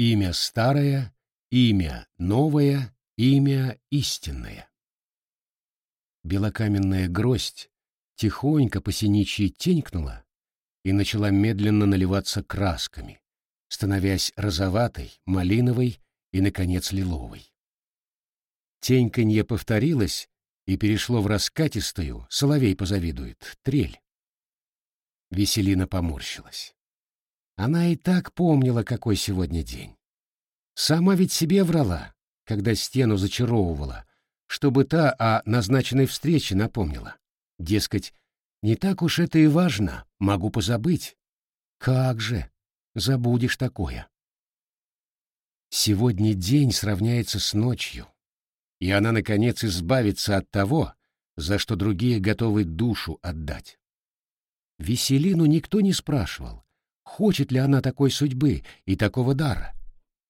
Имя старое, имя новое, имя истинное. Белокаменная гроздь тихонько по синичьи тенькнула и начала медленно наливаться красками, становясь розоватой, малиновой и, наконец, лиловой. Теньканье повторилось и перешло в раскатистую, соловей позавидует, трель. Веселина поморщилась. Она и так помнила, какой сегодня день. Сама ведь себе врала, когда стену зачаровывала, чтобы та о назначенной встрече напомнила. Дескать, не так уж это и важно, могу позабыть. Как же, забудешь такое. Сегодня день сравняется с ночью, и она, наконец, избавится от того, за что другие готовы душу отдать. Веселину никто не спрашивал, хочет ли она такой судьбы и такого дара.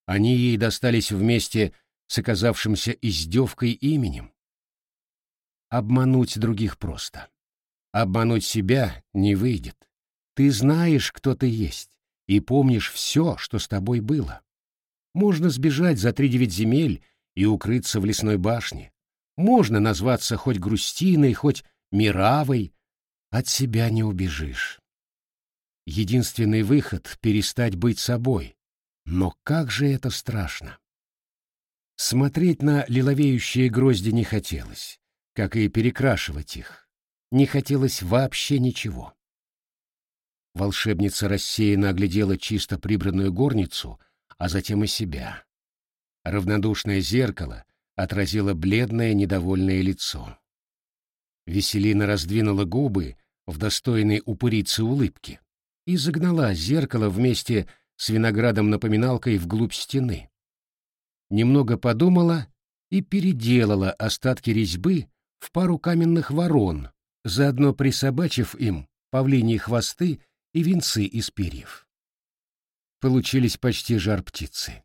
Они ей достались вместе с оказавшимся издевкой именем. Обмануть других просто. Обмануть себя не выйдет. Ты знаешь, кто ты есть, и помнишь все, что с тобой было. Можно сбежать за три девять земель и укрыться в лесной башне. Можно назваться хоть Грустиной, хоть Миравой. От себя не убежишь. Единственный выход — перестать быть собой. Но как же это страшно! Смотреть на лиловеющие грозди не хотелось, как и перекрашивать их. Не хотелось вообще ничего. Волшебница рассеянно оглядела чисто прибранную горницу, а затем и себя. Равнодушное зеркало отразило бледное недовольное лицо. Веселина раздвинула губы в достойной упырице улыбки и загнала зеркало вместе с виноградом-напоминалкой вглубь стены. Немного подумала и переделала остатки резьбы в пару каменных ворон, заодно присобачив им павлиньи хвосты и венцы из перьев. Получились почти жар птицы.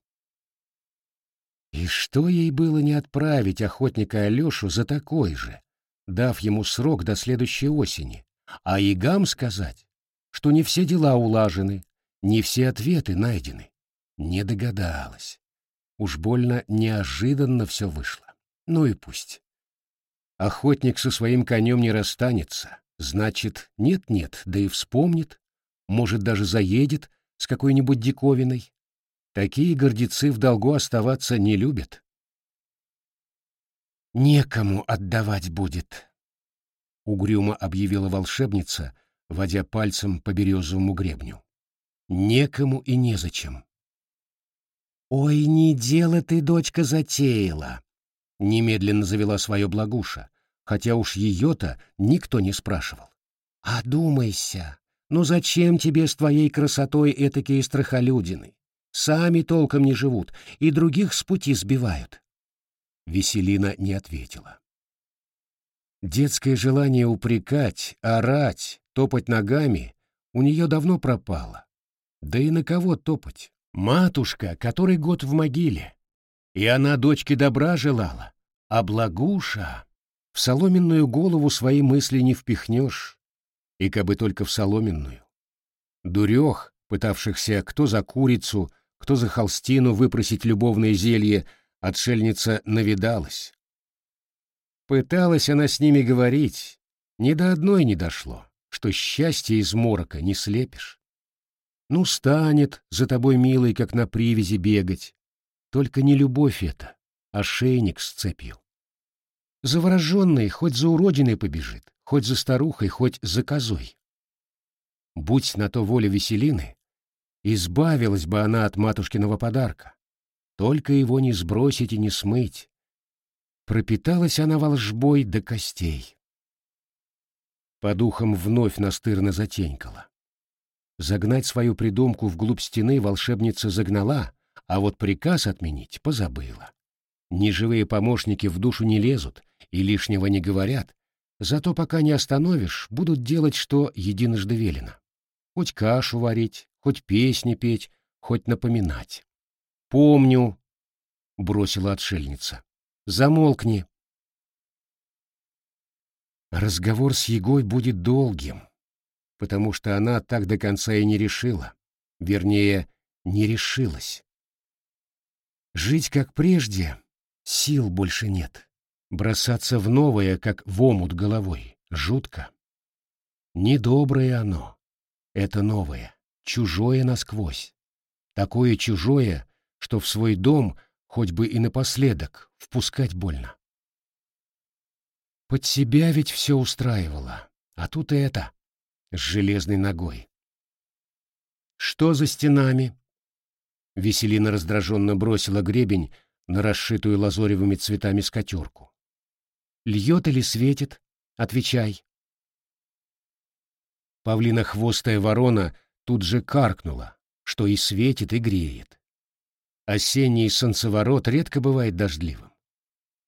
И что ей было не отправить охотника Алешу за такой же, дав ему срок до следующей осени, а Игам сказать, что не все дела улажены, не все ответы найдены. Не догадалась. Уж больно неожиданно все вышло. Ну и пусть. Охотник со своим конем не расстанется, значит, нет-нет, да и вспомнит, может, даже заедет с какой-нибудь диковиной, Такие гордецы в долгу оставаться не любят. «Некому отдавать будет», — угрюмо объявила волшебница, водя пальцем по березовому гребню. «Некому и незачем». «Ой, не дело ты, дочка, затеяла», — немедленно завела свое благуша, хотя уж ее-то никто не спрашивал. «Одумайся, ну зачем тебе с твоей красотой этакие страхолюдины? Сами толком не живут и других с пути сбивают. Веселина не ответила. Детское желание упрекать, орать, топать ногами у нее давно пропало. Да и на кого топать? Матушка, который год в могиле. И она дочке добра желала. А благуша... В соломенную голову свои мысли не впихнешь. И кабы только в соломенную. Дурех, пытавшихся кто за курицу, кто за холстину выпросить любовное зелье, отшельница навидалась. Пыталась она с ними говорить, ни до одной не дошло, что счастье из морока не слепишь. Ну, станет за тобой, милый, как на привязи бегать. Только не любовь это, а шейник с цепью. Завороженный хоть за уродиной побежит, хоть за старухой, хоть за козой. Будь на то воля Веселины, Избавилась бы она от матушкиного подарка. Только его не сбросить и не смыть. Пропиталась она волжбой до костей. По духам вновь настырно затенькала. Загнать свою придумку вглубь стены волшебница загнала, а вот приказ отменить позабыла. Неживые помощники в душу не лезут и лишнего не говорят, зато пока не остановишь, будут делать, что единожды велено. Хоть кашу варить, хоть песни петь, хоть напоминать. «Помню», — бросила отшельница. «Замолкни». Разговор с Егой будет долгим, потому что она так до конца и не решила, вернее, не решилась. Жить как прежде сил больше нет. Бросаться в новое, как в омут головой, жутко. Недоброе оно. Это новое, чужое насквозь. Такое чужое, что в свой дом, хоть бы и напоследок, впускать больно. Под себя ведь все устраивало, а тут и это, с железной ногой. Что за стенами? Веселина раздраженно бросила гребень на расшитую лазоревыми цветами скатерку. Льет или светит? Отвечай. Павлина-хвостая ворона тут же каркнула, что и светит, и греет. Осенний солнцеворот редко бывает дождливым.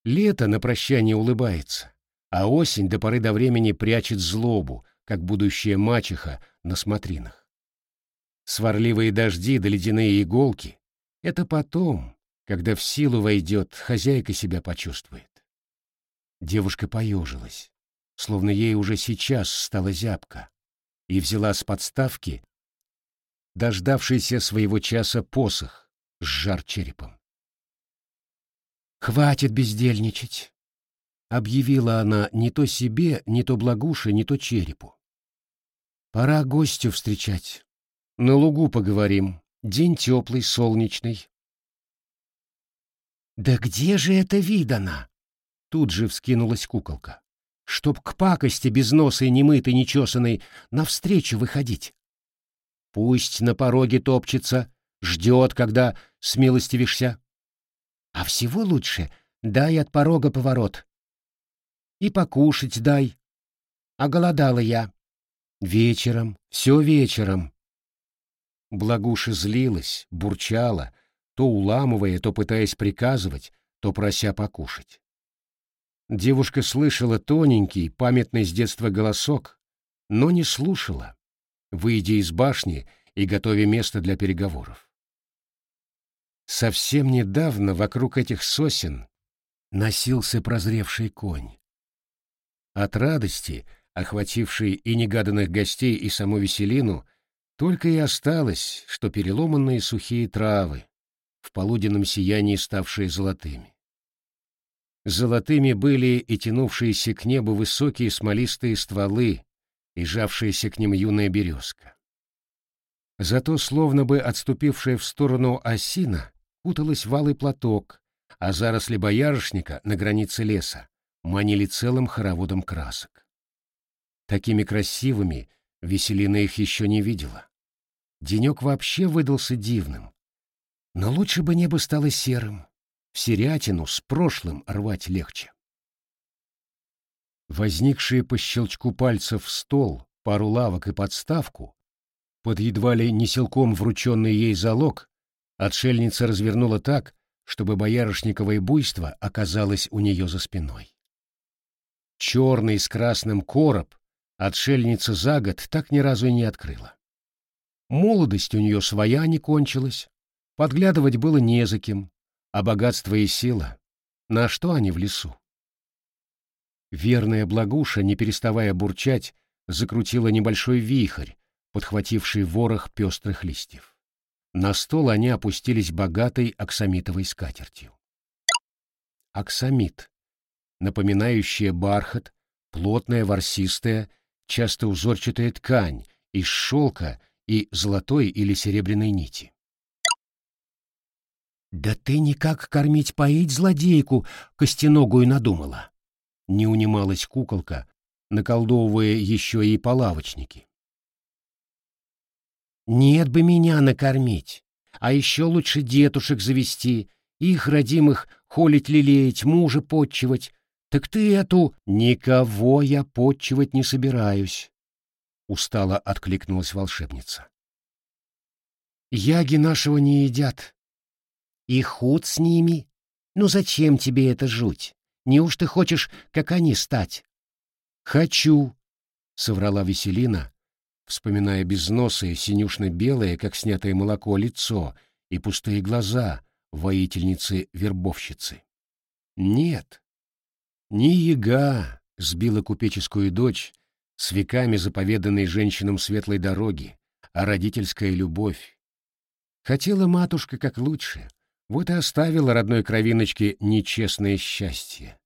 Лето на прощание улыбается, а осень до поры до времени прячет злобу, как будущая мачеха на смотринах. Сварливые дожди да ледяные иголки — это потом, когда в силу войдет, хозяйка себя почувствует. Девушка поежилась, словно ей уже сейчас стало зябко, и взяла с подставки дождавшийся своего часа посох с жар черепом. «Хватит бездельничать!» — объявила она не то себе, не то благуше, не то черепу. «Пора гостю встречать. На лугу поговорим. День теплый, солнечный». «Да где же это видано?» Тут же вскинулась куколка. «Чтоб к пакости без носа и немытой, нечесанной навстречу выходить. Пусть на пороге топчется, ждет, когда смилостивишься. А всего лучше дай от порога поворот. И покушать дай. А голодала я. Вечером, все вечером. Благуша злилась, бурчала, то уламывая, то пытаясь приказывать, то прося покушать. Девушка слышала тоненький, памятный с детства голосок, но не слушала, выйдя из башни и готовя место для переговоров. Совсем недавно вокруг этих сосен носился прозревший конь. От радости, охватившей и негаданных гостей, и саму Веселину, только и осталось, что переломанные сухие травы, в полуденном сиянии ставшие золотыми. Золотыми были и тянувшиеся к небу высокие смолистые стволы, и жавшаяся к ним юная березка. Зато, словно бы отступившая в сторону осина, куталась в алый платок, а заросли боярышника на границе леса манили целым хороводом красок. Такими красивыми Веселина их еще не видела. Денек вообще выдался дивным. Но лучше бы небо стало серым. В серятину с прошлым рвать легче. Возникшие по щелчку пальцев стол, пару лавок и подставку, под едва ли не силком врученный ей залог, отшельница развернула так, чтобы боярышниковое буйство оказалось у нее за спиной. Черный с красным короб отшельница за год так ни разу и не открыла. Молодость у нее своя не кончилась, подглядывать было не за кем, а богатство и сила, на что они в лесу? Верная благуша, не переставая бурчать, закрутила небольшой вихрь, подхвативший ворох пестрых листьев. На стол они опустились богатой аксамитовой скатертью. Аксамит, напоминающая бархат, плотная ворсистая, часто узорчатая ткань из шелка и золотой или серебряной нити. «Да ты никак кормить-поить злодейку костяногую надумала!» Не унималась куколка, наколдовывая еще и полавочники. «Нет бы меня накормить, а еще лучше детушек завести, их родимых холить-лелеять, мужа подчивать. Так ты эту... Никого я подчивать не собираюсь!» Устало откликнулась волшебница. «Яги нашего не едят. И худ с ними. Ну зачем тебе эта жуть? Неужто хочешь, как они, стать? Хочу, соврала Веселина, вспоминая безносое, синюшно-белое, как снятое молоко, лицо и пустые глаза воительницы-вербовщицы. Нет, не яга сбила купеческую дочь с веками заповеданной женщинам светлой дороги, а родительская любовь. Хотела матушка как лучше, Вот и оставила родной кровиночке нечестное счастье.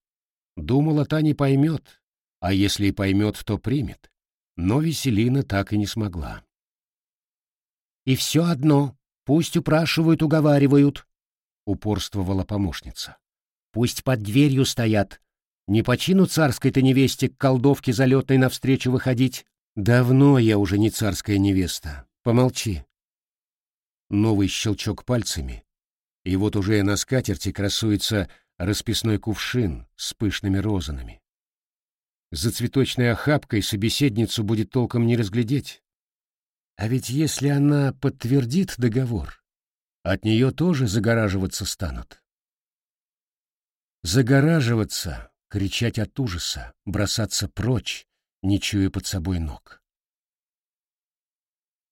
Думала, та не поймет, а если и поймет, то примет. Но Веселина так и не смогла. «И все одно, пусть упрашивают, уговаривают», — упорствовала помощница. «Пусть под дверью стоят. Не почину царской-то невесте к колдовке залетной навстречу выходить. Давно я уже не царская невеста. Помолчи». Новый щелчок пальцами, и вот уже на скатерти красуется расписной кувшин с пышными розанами. За цветочной охапкой собеседницу будет толком не разглядеть. А ведь если она подтвердит договор, от нее тоже загораживаться станут. Загораживаться, кричать от ужаса, бросаться прочь, не чуя под собой ног.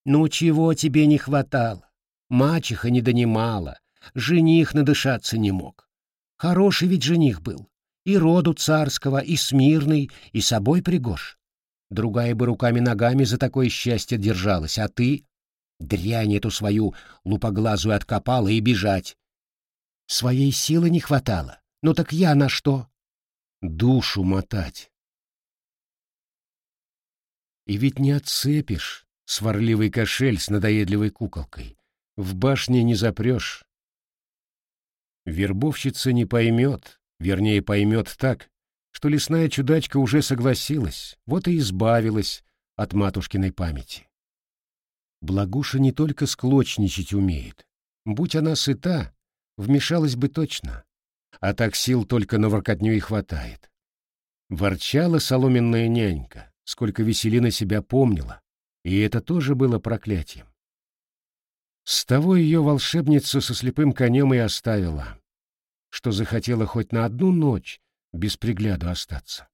«Ну чего тебе не хватало? Мачеха не донимала, жених надышаться не мог. Хороший ведь жених был и роду царского, и смирный, и собой пригож. Другая бы руками-ногами за такое счастье держалась, а ты дрянь эту свою лупоглазую откопала и бежать. Своей силы не хватало. Ну так я на что? Душу мотать. И ведь не отцепишь сварливый кошель с надоедливой куколкой. В башне не запрешь. Вербовщица не поймет, Вернее, поймет так, что лесная чудачка уже согласилась, вот и избавилась от матушкиной памяти. Благуша не только склочничать умеет. Будь она сыта, вмешалась бы точно. А так сил только на воркотню и хватает. Ворчала соломенная нянька, сколько Веселина себя помнила, и это тоже было проклятием. С того ее волшебницу со слепым конем и оставила что захотела хоть на одну ночь без пригляду остаться.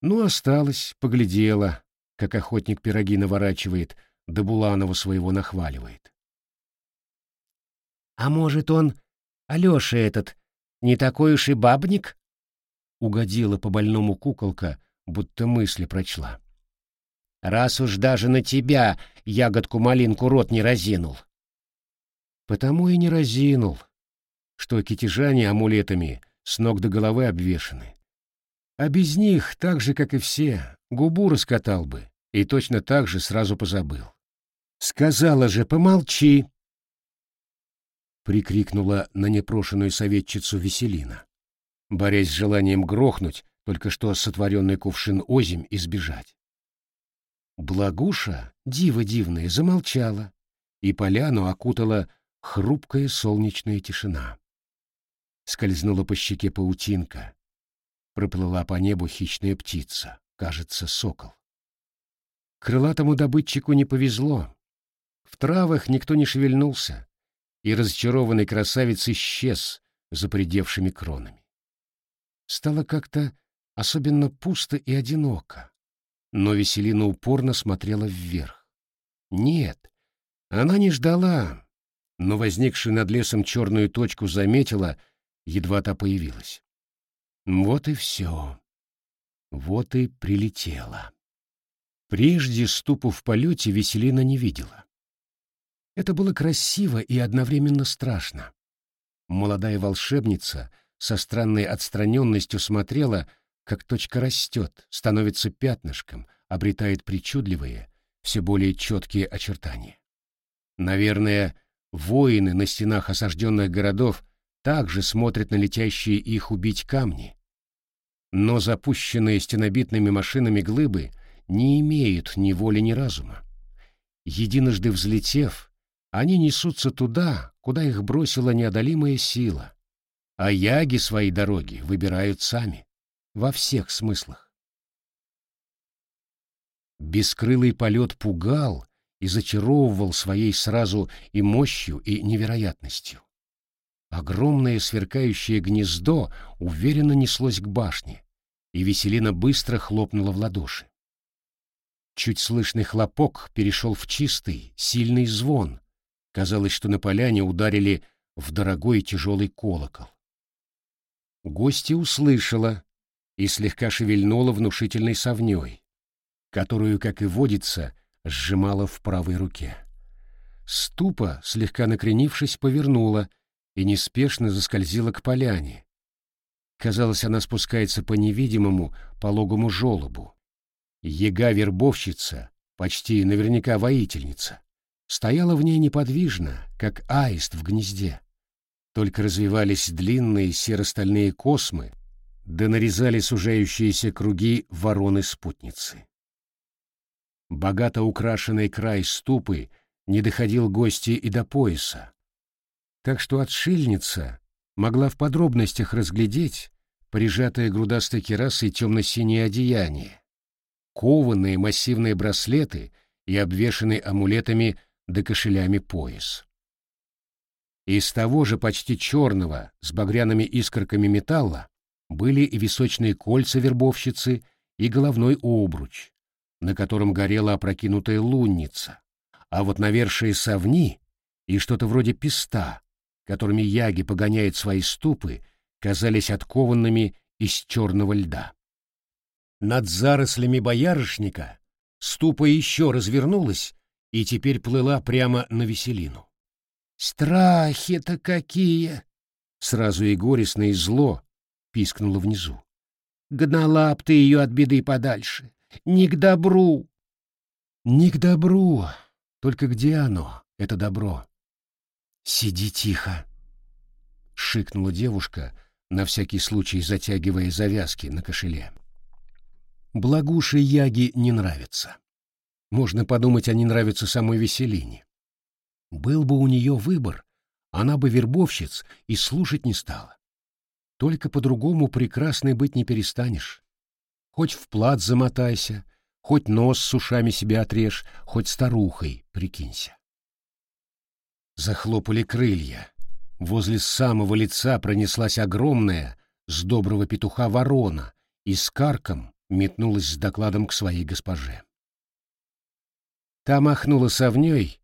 Ну, осталась, поглядела, как охотник пироги наворачивает, да Буланова своего нахваливает. «А может, он, Алёша этот, не такой уж и бабник?» Угодила по больному куколка, будто мысли прочла. «Раз уж даже на тебя ягодку-малинку рот не разинул». «Потому и не разинул», что китежане амулетами с ног до головы обвешаны. А без них, так же, как и все, губу раскатал бы и точно так же сразу позабыл. «Сказала же, помолчи!» Прикрикнула на непрошенную советчицу Веселина, борясь с желанием грохнуть только что сотворенный кувшин озим и сбежать. Благуша, диво дивная, замолчала, и поляну окутала хрупкая солнечная тишина скользнула по щеке паутинка. Проплыла по небу хищная птица, кажется, сокол. Крылатому добытчику не повезло. В травах никто не шевельнулся, и разочарованный красавец исчез за придевшими кронами. Стало как-то особенно пусто и одиноко, но Веселина упорно смотрела вверх. Нет, она не ждала, но возникшую над лесом черную точку заметила — едва та появилась. Вот и все. Вот и прилетела. Прежде ступу в полете Веселина не видела. Это было красиво и одновременно страшно. Молодая волшебница со странной отстраненностью смотрела, как точка растет, становится пятнышком, обретает причудливые, все более четкие очертания. Наверное, воины на стенах осажденных городов также смотрят на летящие их убить камни. Но запущенные стенобитными машинами глыбы не имеют ни воли, ни разума. Единожды взлетев, они несутся туда, куда их бросила неодолимая сила, а яги свои дороги выбирают сами, во всех смыслах. Бескрылый полет пугал и зачаровывал своей сразу и мощью, и невероятностью. Огромное сверкающее гнездо уверенно неслось к башне, и Веселина быстро хлопнула в ладоши. Чуть слышный хлопок перешел в чистый, сильный звон. Казалось, что на поляне ударили в дорогой тяжелый колокол. Гостья услышала и слегка шевельнула внушительной совней, которую, как и водится, сжимала в правой руке. Ступа, слегка накренившись, повернула — и неспешно заскользила к поляне. Казалось, она спускается по невидимому пологому желобу. Ега-вербовщица, почти наверняка воительница, стояла в ней неподвижно, как аист в гнезде. Только развивались длинные серо-стальные космы, да нарезали сужающиеся круги вороны-спутницы. Богато украшенный край ступы не доходил гости и до пояса, так что отшельница могла в подробностях разглядеть прижатые грудастой керасой темно-синее одеяние, кованые массивные браслеты и обвешанный амулетами да кошелями пояс. Из того же почти черного, с багряными искорками металла, были и височные кольца вербовщицы, и головной обруч, на котором горела опрокинутая лунница, а вот навершие совни и что-то вроде песта, которыми яги погоняют свои ступы, казались откованными из черного льда. Над зарослями боярышника ступа еще развернулась и теперь плыла прямо на веселину. «Страхи-то какие!» Сразу и горестно, и зло пискнуло внизу. «Гнала б ты ее от беды подальше! Не к добру!» «Не к добру! Только где оно, это добро?» «Сиди тихо!» — шикнула девушка, на всякий случай затягивая завязки на кошеле. Благуше Яги не нравится. Можно подумать, они нравятся самой Веселине. Был бы у нее выбор, она бы вербовщиц и слушать не стала. Только по-другому прекрасной быть не перестанешь. Хоть в плат замотайся, хоть нос с ушами себе отрежь, хоть старухой прикинься. Захлопали крылья. Возле самого лица пронеслась огромная, с доброго петуха ворона, и с карком метнулась с докладом к своей госпоже. Та махнула совней,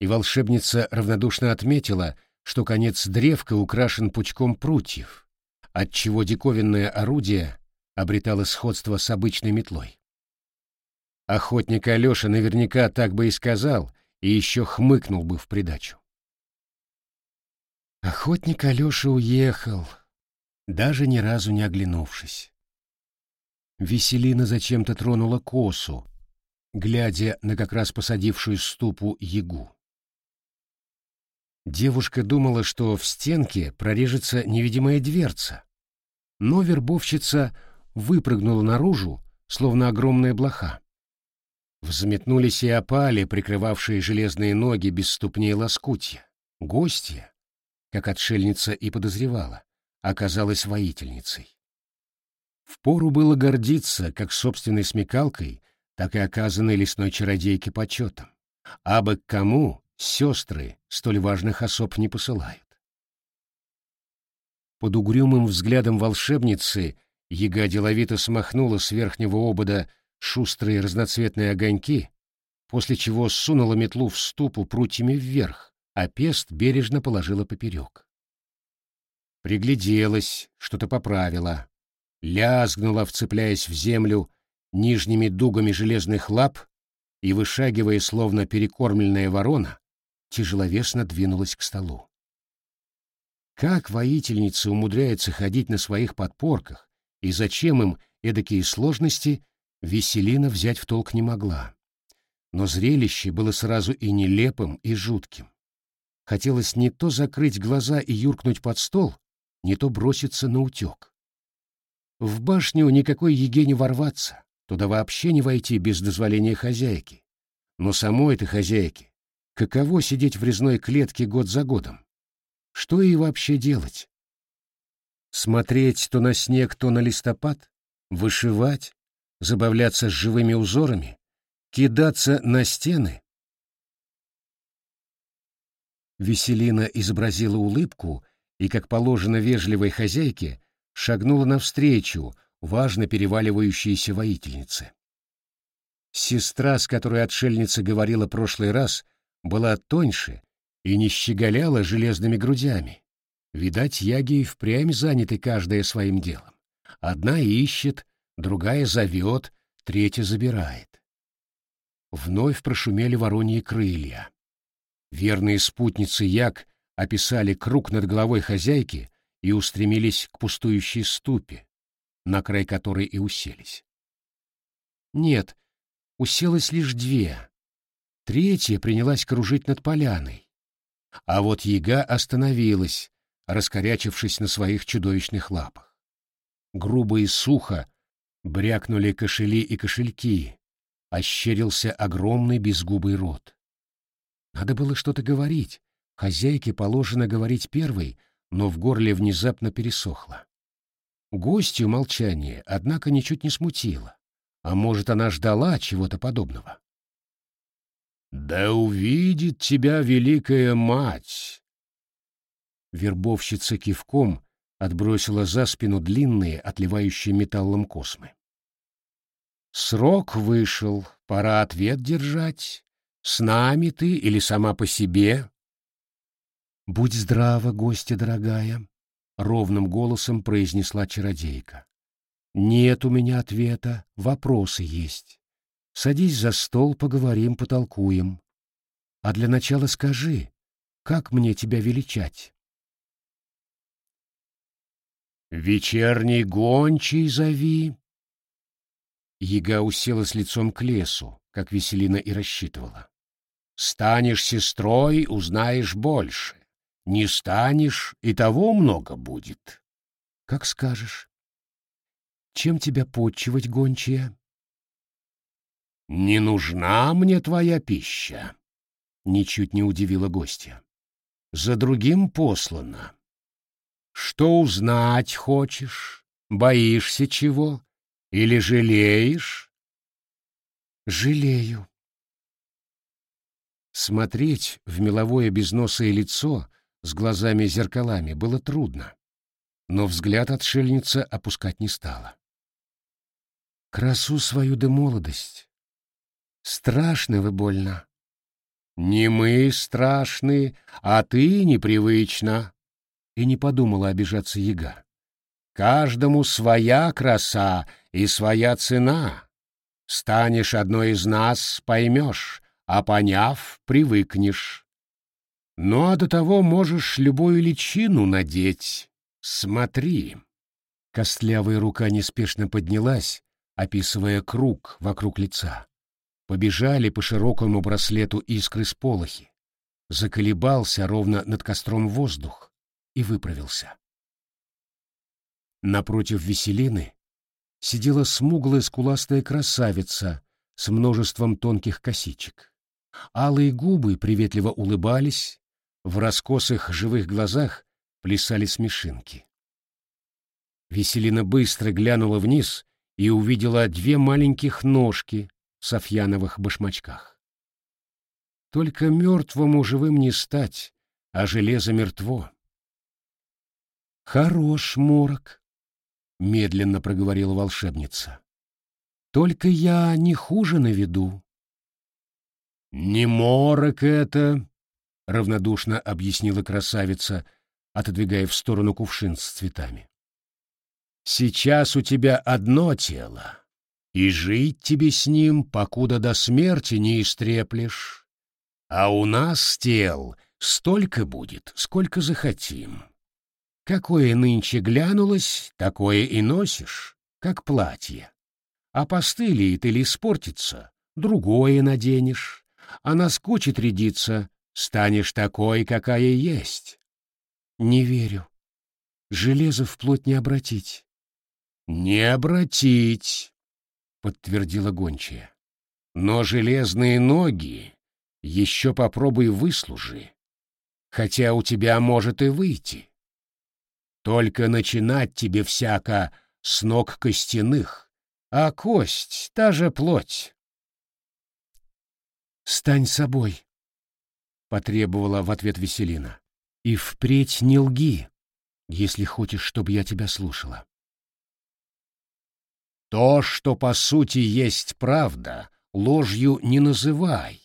и волшебница равнодушно отметила, что конец древка украшен пучком прутьев, отчего диковинное орудие обретало сходство с обычной метлой. Охотник Алеша наверняка так бы и сказал, и еще хмыкнул бы в придачу. Охотник Алеша уехал, даже ни разу не оглянувшись. Веселина зачем-то тронула косу, глядя на как раз посадившую ступу ягу. Девушка думала, что в стенке прорежется невидимая дверца, но вербовщица выпрыгнула наружу, словно огромная блоха. Взметнулись и опали, прикрывавшие железные ноги без ступней лоскутья. Гостья, как отшельница и подозревала, оказалась воительницей. Впору было гордиться как собственной смекалкой, так и оказанной лесной чародейке почетом. А бы к кому сестры столь важных особ не посылают. Под угрюмым взглядом волшебницы яга деловито смахнула с верхнего обода шустрые разноцветные огоньки, после чего сунула метлу в ступу прутьями вверх, а пест бережно положила поперек. Пригляделась, что-то поправила, лязгнула, вцепляясь в землю нижними дугами железных лап и, вышагивая, словно перекормленная ворона, тяжеловесно двинулась к столу. Как воительница умудряется ходить на своих подпорках, и зачем им эдакие сложности, Веселина взять в толк не могла. Но зрелище было сразу и нелепым, и жутким. Хотелось не то закрыть глаза и юркнуть под стол, не то броситься на утек. В башню никакой еге не ворваться, туда вообще не войти без дозволения хозяйки. Но самой этой хозяйки, каково сидеть в резной клетке год за годом? Что ей вообще делать? Смотреть то на снег, то на листопад? Вышивать? Забавляться с живыми узорами? Кидаться на стены? Веселина изобразила улыбку и, как положено вежливой хозяйке, шагнула навстречу важно переваливающейся воительнице. Сестра, с которой отшельница говорила прошлый раз, была тоньше и не щеголяла железными грудями. Видать, яги и впрямь заняты каждая своим делом. Одна ищет, другая зовет, третья забирает. Вновь прошумели вороньи крылья. Верные спутницы Як описали круг над головой хозяйки и устремились к пустующей ступе, на край которой и уселись. Нет, уселось лишь две. Третья принялась кружить над поляной. А вот яга остановилась, раскорячившись на своих чудовищных лапах. Грубо и сухо брякнули кошели и кошельки, ощерился огромный безгубый рот. Надо было что-то говорить, хозяйке положено говорить первой, но в горле внезапно пересохло. Гостью молчание, однако, ничуть не смутило. А может, она ждала чего-то подобного? «Да увидит тебя великая мать!» Вербовщица кивком отбросила за спину длинные, отливающие металлом космы. «Срок вышел, пора ответ держать. С нами ты или сама по себе?» «Будь здрава, гостья дорогая», — ровным голосом произнесла чародейка. «Нет у меня ответа, вопросы есть. Садись за стол, поговорим, потолкуем. А для начала скажи, как мне тебя величать?» «Вечерний гончий зови!» Яга уселась лицом к лесу, как Веселина и рассчитывала. «Станешь сестрой, узнаешь больше. Не станешь, и того много будет». «Как скажешь. Чем тебя подчивать, гончая?» «Не нужна мне твоя пища», — ничуть не удивила гостья. «За другим послана. Что узнать хочешь? Боишься чего? Или жалеешь? Жалею. Смотреть в меловое безносое лицо с глазами-зеркалами было трудно, но взгляд отшельница опускать не стала. Красу свою да молодость. Страшно вы больно. Не мы страшны, а ты непривычно и не подумала обижаться яга. «Каждому своя краса и своя цена. Станешь одной из нас, поймешь, а поняв, привыкнешь. Ну а до того можешь любую личину надеть. Смотри». Костлявая рука неспешно поднялась, описывая круг вокруг лица. Побежали по широкому браслету искры с полохи. Заколебался ровно над костром воздух и выправился. Напротив Веселины сидела смуглая скуластая красавица с множеством тонких косичек. Алые губы приветливо улыбались, в раскосых живых глазах плясали смешинки. Веселина быстро глянула вниз и увидела две маленьких ножки в софьяновых башмачках. Только мертвому живым не стать, а железо мертво. «Хорош морок», — медленно проговорила волшебница. «Только я не хуже на виду». «Не морок это», — равнодушно объяснила красавица, отодвигая в сторону кувшин с цветами. «Сейчас у тебя одно тело, и жить тебе с ним, покуда до смерти не истреплешь. А у нас тел столько будет, сколько захотим. Какое нынче глянулось, такое и носишь, как платье. А постылит или испортится, другое наденешь, а наскучит рядиться, станешь такой, какая есть. Не верю. Железо вплоть не обратить. Не обратить, подтвердила гончая. Но железные ноги еще попробуй выслужи, хотя у тебя может и выйти. Только начинать тебе всяко с ног костяных, а кость — та же плоть. «Стань собой», — потребовала в ответ Веселина. «И впредь не лги, если хочешь, чтобы я тебя слушала». «То, что по сути есть правда, ложью не называй».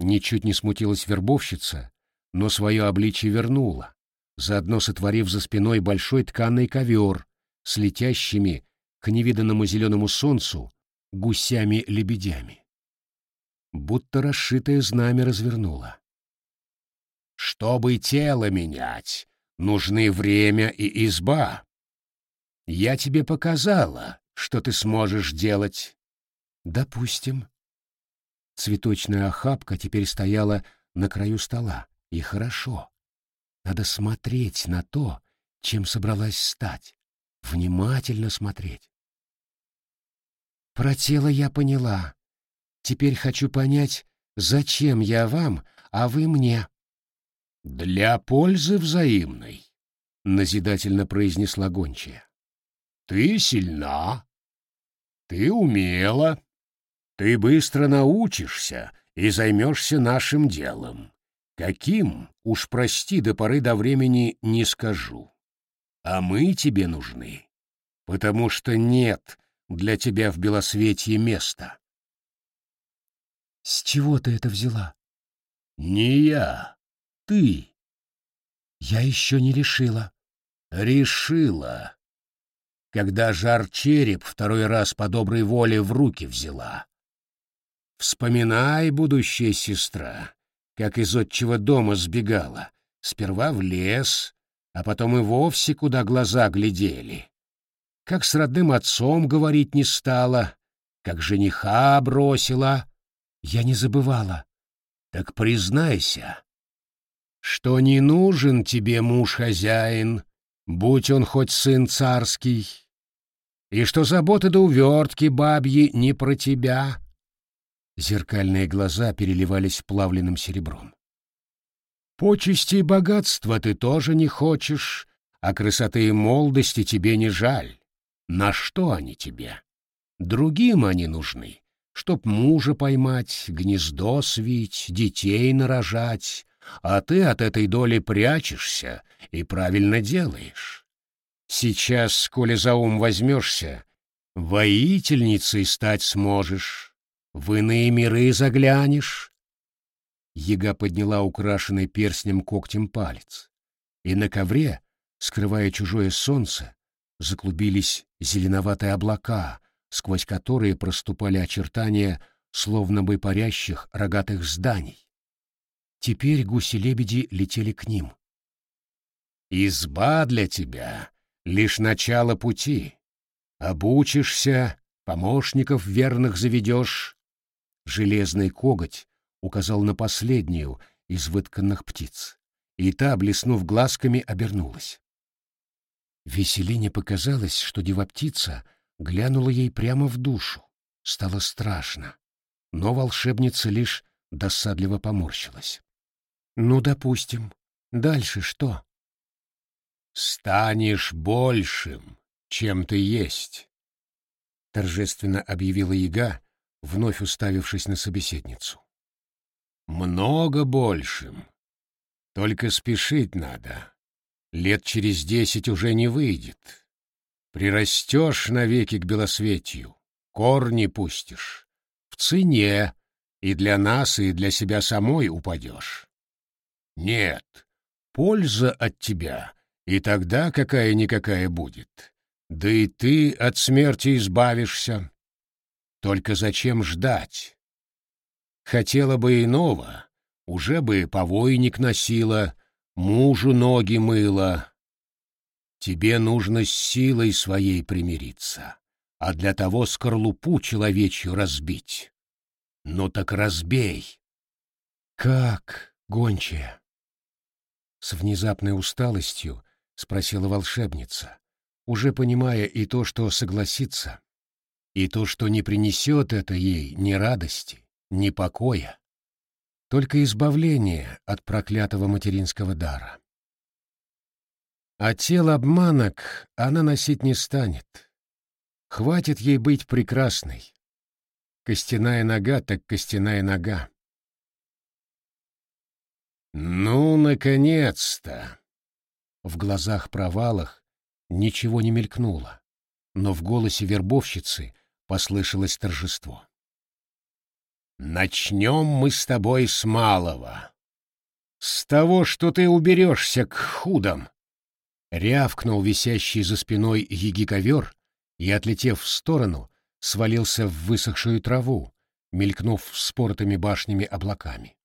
Ничуть не смутилась вербовщица, но свое обличие вернула, заодно сотворив за спиной большой тканый ковер с летящими к невиданному зеленому солнцу гусями-лебедями. Будто расшитое знамя развернула. Чтобы тело менять, нужны время и изба. Я тебе показала, что ты сможешь делать. Допустим. Цветочная охапка теперь стояла на краю стола, и хорошо. Надо смотреть на то, чем собралась стать. Внимательно смотреть. Про тело я поняла. Теперь хочу понять, зачем я вам, а вы мне. «Для пользы взаимной», — назидательно произнесла гончая. «Ты сильна, ты умела, ты быстро научишься и займешься нашим делом. Каким, уж прости, до поры до времени не скажу. А мы тебе нужны, потому что нет для тебя в Белосветье места». «С чего ты это взяла?» «Не я, ты. Я еще не решила. Решила. Когда жар череп второй раз по доброй воле в руки взяла. Вспоминай, будущая сестра, как из отчего дома сбегала. Сперва в лес, а потом и вовсе куда глаза глядели. Как с родным отцом говорить не стала, как жениха бросила. Я не забывала. Так признайся, что не нужен тебе муж-хозяин, будь он хоть сын царский, и что заботы до увертки бабьи не про тебя. Зеркальные глаза переливались плавленным серебром. Почести и богатства ты тоже не хочешь, а красоты и молодости тебе не жаль. На что они тебе? Другим они нужны, чтоб мужа поймать, гнездо свить, детей нарожать, а ты от этой доли прячешься и правильно делаешь. Сейчас, коли за ум возьмешься, воительницей стать сможешь, в иные миры заглянешь. Ега подняла украшенный перстнем когтем палец, и на ковре, скрывая чужое солнце, заклубились зеленоватые облака, сквозь которые проступали очертания словно бы парящих рогатых зданий. Теперь гуси-лебеди летели к ним. «Изба для тебя — лишь начало пути. Обучишься, помощников верных заведешь». Железный коготь указал на последнюю из вытканных птиц, и та, блеснув глазками, обернулась. Веселине показалось, что дева-птица глянула ей прямо в душу. Стало страшно, но волшебница лишь досадливо поморщилась. Ну, допустим. Дальше что? Станешь большим, чем ты есть, торжественно объявила Яга, вновь уставившись на собеседницу. Много большим. Только спешить надо. Лет через десять уже не выйдет. Прирастешь навеки к белосветью, корни пустишь. В цене и для нас, и для себя самой упадешь. Нет, польза от тебя, и тогда какая-никакая будет. Да и ты от смерти избавишься. Только зачем ждать? Хотела бы иного, уже бы повойник носила, мужу ноги мыла. Тебе нужно с силой своей примириться, а для того скорлупу человечью разбить. Ну так разбей. Как, гончая? С внезапной усталостью спросила волшебница, уже понимая и то, что согласится, и то, что не принесет это ей ни радости, ни покоя, только избавление от проклятого материнского дара. А тело обманок она носить не станет. Хватит ей быть прекрасной. Костяная нога так костяная нога. «Ну, наконец-то!» В глазах провалах ничего не мелькнуло, но в голосе вербовщицы послышалось торжество. «Начнем мы с тобой с малого. С того, что ты уберешься к худам!» Рявкнул висящий за спиной егиковер и, отлетев в сторону, свалился в высохшую траву, мелькнув спортами башнями облаками.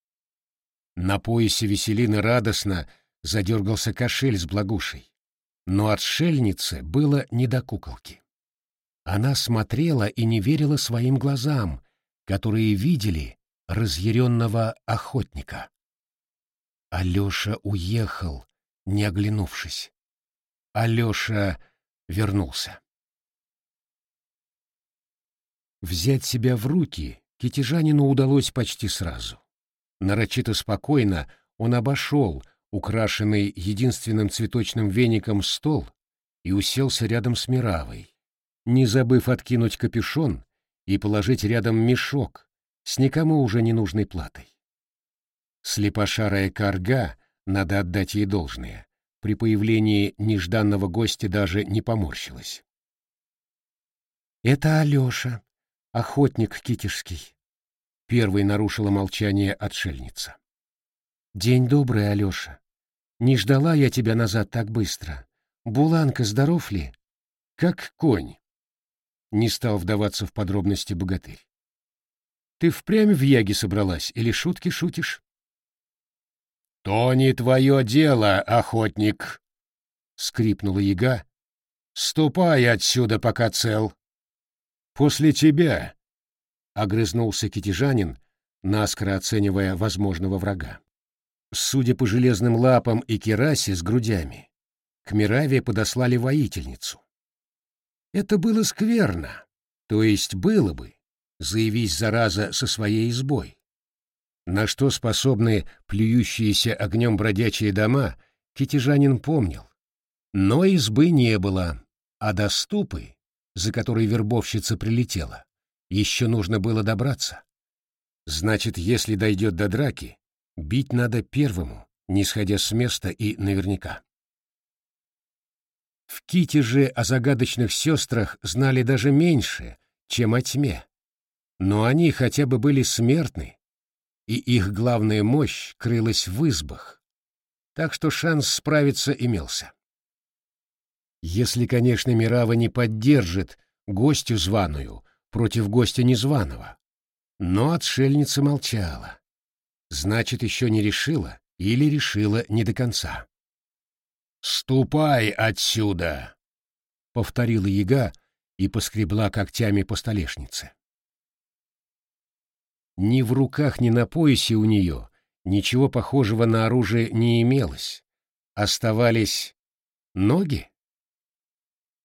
На поясе Веселины радостно задергался кошель с благушей. Но отшельнице было не до куколки. Она смотрела и не верила своим глазам, которые видели разъяренного охотника. Алеша уехал, не оглянувшись. Алеша вернулся. Взять себя в руки китежанину удалось почти сразу. Нарочито спокойно он обошел украшенный единственным цветочным веником стол и уселся рядом с Миравой, не забыв откинуть капюшон и положить рядом мешок с никому уже не нужной платой. Слепошарая карга, надо отдать ей должное, при появлении нежданного гостя даже не поморщилась. «Это Алеша, охотник китежский», — первой нарушила молчание отшельница. «День добрый, Алеша. Не ждала я тебя назад так быстро. Буланка здоров ли?» «Как конь», — не стал вдаваться в подробности богатырь. «Ты впрямь в яги собралась или шутки шутишь?» «То не твое дело, охотник!» — скрипнула яга. «Ступай отсюда, пока цел!» «После тебя!» — огрызнулся китежанин, наскоро оценивая возможного врага. Судя по железным лапам и керасе с грудями, к Мираве подослали воительницу. Это было скверно, то есть было бы, заявись зараза со своей избой. На что способны плюющиеся огнем бродячие дома, китежанин помнил. Но избы не было, а до ступы, за которой вербовщица прилетела, еще нужно было добраться. Значит, если дойдет до драки, бить надо первому, не сходя с места и наверняка. В Ките же о загадочных сестрах знали даже меньше, чем о тьме. Но они хотя бы были смертны, и их главная мощь крылась в избах, так что шанс справиться имелся. Если, конечно, Мирава не поддержит гостю званую против гостя незваного. Но отшельница молчала. Значит, еще не решила или решила не до конца. «Ступай отсюда!» — повторила яга и поскребла когтями по столешнице. Ни в руках, ни на поясе у нее ничего похожего на оружие не имелось. Оставались ноги.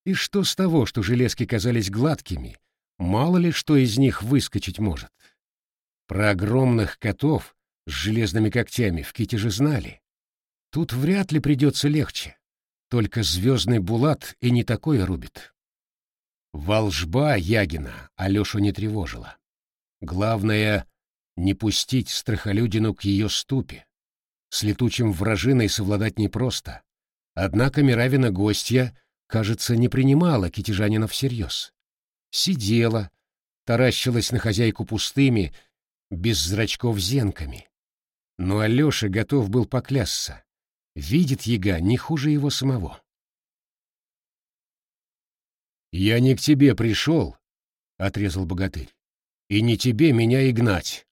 И что с того, что железки казались гладкими, мало ли что из них выскочить может. Про огромных котов с железными когтями в Ките же знали. Тут вряд ли придется легче. Только звездный Булат и не такое рубит. Волжба Ягина Алешу не тревожила. Главное — не пустить страхолюдину к ее ступе. С летучим вражиной совладать непросто. Однако Миравина гостья, кажется, не принимала китежанина всерьез. Сидела, таращилась на хозяйку пустыми, без зрачков зенками. Но Алеша готов был поклясться. Видит яга не хуже его самого. «Я не к тебе пришел», — отрезал богатырь и не тебе меня и гнать.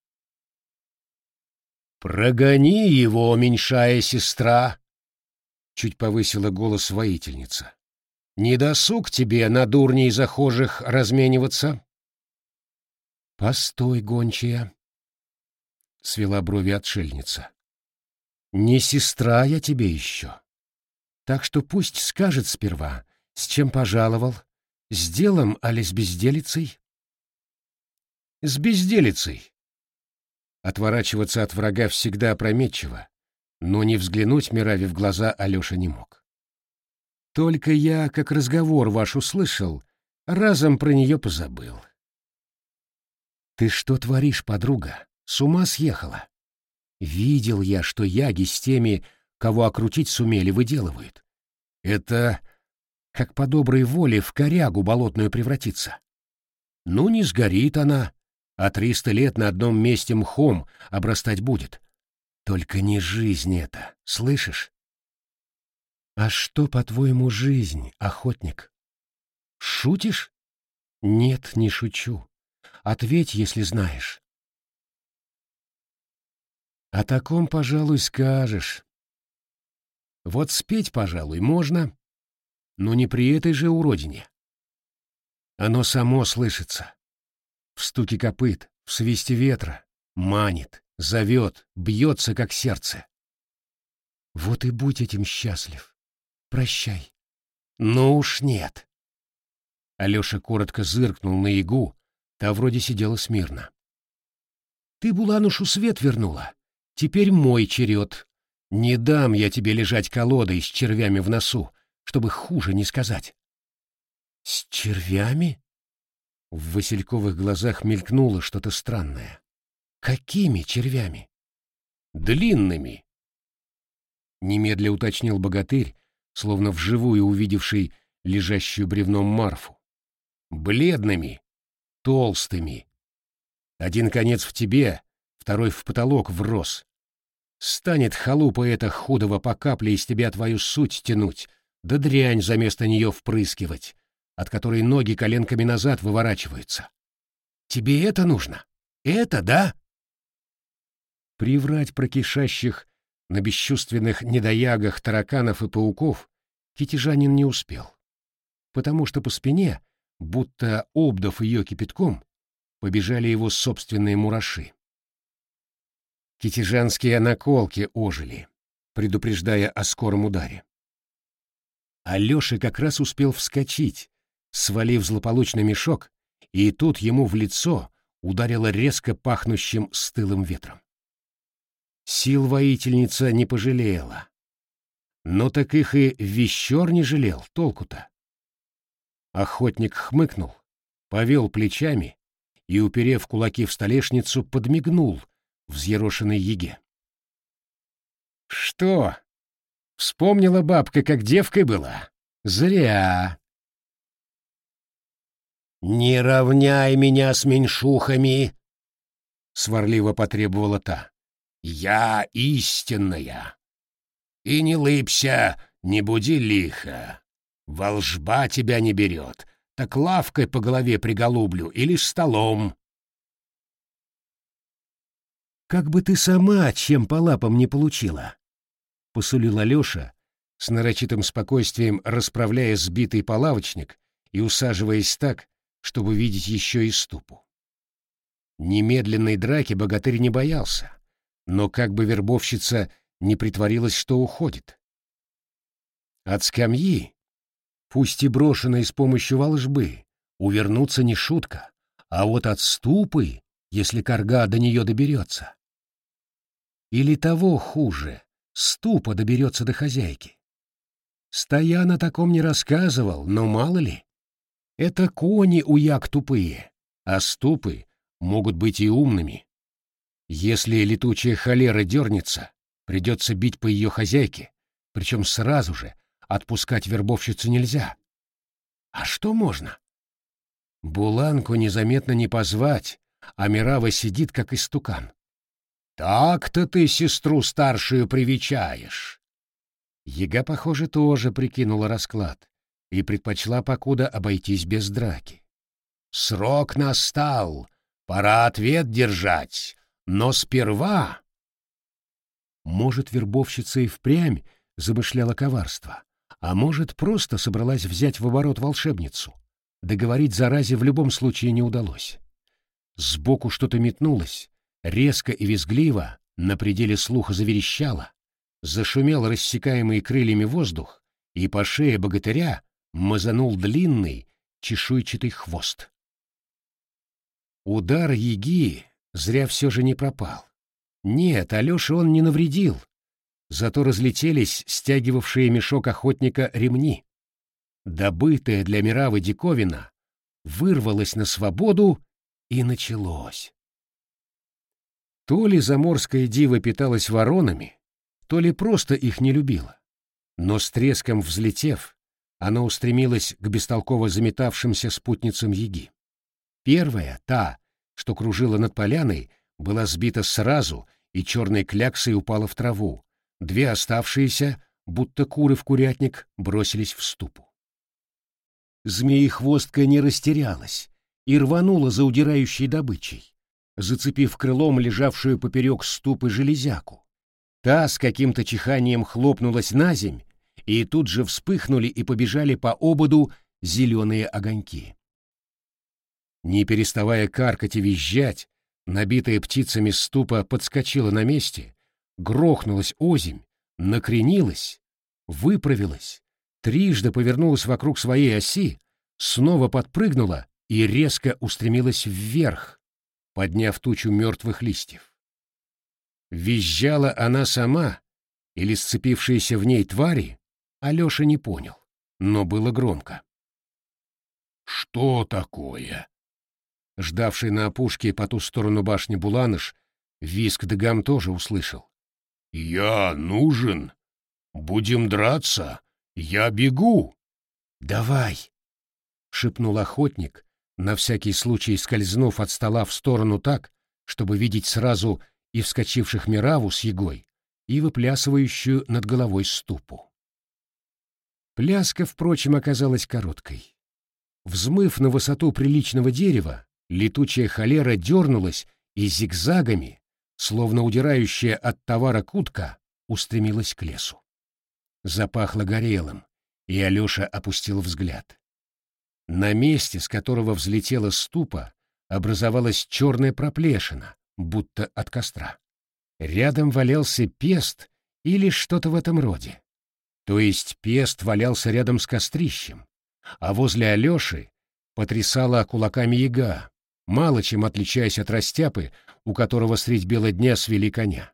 «Прогони его, меньшая сестра!» — чуть повысила голос воительница. «Не досуг тебе на дурней захожих размениваться?» «Постой, гончая!» — свела брови отшельница. «Не сестра я тебе еще. Так что пусть скажет сперва, с чем пожаловал, с делом али с безделицей?» С безделицей. Отворачиваться от врага всегда опрометчиво, но не взглянуть Мираве в глаза Алеша не мог. Только я, как разговор ваш услышал, разом про нее позабыл. Ты что творишь, подруга? С ума съехала? Видел я, что яги с теми, кого окрутить сумели, выделывают. Это как по доброй воле в корягу болотную превратиться. Ну, не сгорит она, а триста лет на одном месте мхом обрастать будет. Только не жизнь это, слышишь? А что, по-твоему, жизнь, охотник? Шутишь? Нет, не шучу. Ответь, если знаешь. О таком, пожалуй, скажешь. Вот спеть, пожалуй, можно, но не при этой же уродине. Оно само слышится. В стуке копыт, в свисте ветра, манит, зовет, бьется, как сердце. Вот и будь этим счастлив. Прощай. Ну уж нет. Алеша коротко зыркнул на ягу, та вроде сидела смирно. Ты Буланушу свет вернула. Теперь мой черед. Не дам я тебе лежать колодой с червями в носу, чтобы хуже не сказать. С червями? В Васильковых глазах мелькнуло что-то странное. Какими червями? Длинными. Немедля уточнил богатырь, словно вживую увидевший лежащую бревном Марфу. Бледными, толстыми. Один конец в тебе, второй в потолок врос. Станет халупа эта худого по капле из тебя твою суть тянуть, да дрянь за место нее впрыскивать, от которой ноги коленками назад выворачиваются. Тебе это нужно? Это, да? Приврать про кишащих на бесчувственных недоягах тараканов и пауков китежанин не успел, потому что по спине, будто обдав ее кипятком, побежали его собственные мураши. Китежанские наколки ожили, предупреждая о скором ударе. Алеша как раз успел вскочить, свалив злополучный мешок, и тут ему в лицо ударило резко пахнущим стылым ветром. Сил воительница не пожалела. Но так их и вещер не жалел, толку-то. Охотник хмыкнул, повел плечами и, уперев кулаки в столешницу, подмигнул взъерошенной еге. «Что? Вспомнила бабка, как девкой была? Зря!» «Не равняй меня с меньшухами!» — сварливо потребовала та. «Я истинная! И не лыбся, не буди лихо! Волжба тебя не берет, так лавкой по голове приголублю или столом!» «Как бы ты сама чем по лапам не получила!» — посулил Алеша, с нарочитым спокойствием расправляя сбитый полавочник и усаживаясь так, чтобы видеть еще и ступу. Немедленной драки богатырь не боялся, но как бы вербовщица не притворилась, что уходит. От скамьи, пусть и брошенной с помощью волжбы, увернуться не шутка, а вот от ступы, если корга до нее доберется. Или того хуже, ступа доберется до хозяйки. Стоян о таком не рассказывал, но мало ли. Это кони у як тупые, а ступы могут быть и умными. Если летучая холера дернется, придется бить по ее хозяйке, причем сразу же отпускать вербовщицу нельзя. А что можно? Буланку незаметно не позвать, а Мирава сидит, как истукан. «Так-то ты сестру старшую привечаешь!» Ега, похоже, тоже прикинула расклад и предпочла покуда обойтись без драки. «Срок настал, пора ответ держать, но сперва...» Может, вербовщица и впрямь замышляла коварство, а может, просто собралась взять в оборот волшебницу. Договорить заразе в любом случае не удалось. Сбоку что-то метнулось, резко и визгливо, на пределе слуха заверещало, зашумел рассекаемый крыльями воздух, и по шее богатыря мазанул длинный чешуйчатый хвост. Удар еги зря все же не пропал. Нет, Алёше он не навредил, зато разлетелись стягивавшие мешок охотника ремни. Добытая для Миравы диковина вырвалась на свободу, и началось. То ли заморская дива питалась воронами, то ли просто их не любила. Но с треском взлетев, она устремилась к бестолково заметавшимся спутницам Яги. Первая, та, что кружила над поляной, была сбита сразу и черной кляксой упала в траву. Две оставшиеся, будто куры в курятник, бросились в ступу. Змеихвостка не растерялась и рванула за удирающей добычей. зацепив крылом лежавшую поперек ступы железяку. Та с каким-то чиханием хлопнулась на земь, и тут же вспыхнули и побежали по ободу зеленые огоньки. Не переставая каркать и визжать, набитая птицами ступа подскочила на месте, грохнулась озимь, накренилась, выправилась, трижды повернулась вокруг своей оси, снова подпрыгнула и резко устремилась вверх, подняв тучу мертвых листьев. Визжала она сама или сцепившиеся в ней твари, Алеша не понял, но было громко. «Что такое?» Ждавший на опушке по ту сторону башни Буланыш, виск Дагам тоже услышал. «Я нужен. Будем драться. Я бегу». «Давай», — шепнул охотник, на всякий случай скользнув от стола в сторону так, чтобы видеть сразу и вскочивших Мираву с Егой, и выплясывающую над головой ступу. Пляска, впрочем, оказалась короткой. Взмыв на высоту приличного дерева, летучая холера дернулась и зигзагами, словно удирающая от товара кутка, устремилась к лесу. Запахло горелым, и Алеша опустил взгляд. На месте, с которого взлетела ступа, образовалась черная проплешина, будто от костра. Рядом валялся пест или что-то в этом роде. То есть пест валялся рядом с кострищем, а возле Алеши потрясала кулаками яга, мало чем отличаясь от растяпы, у которого средь бела дня свели коня.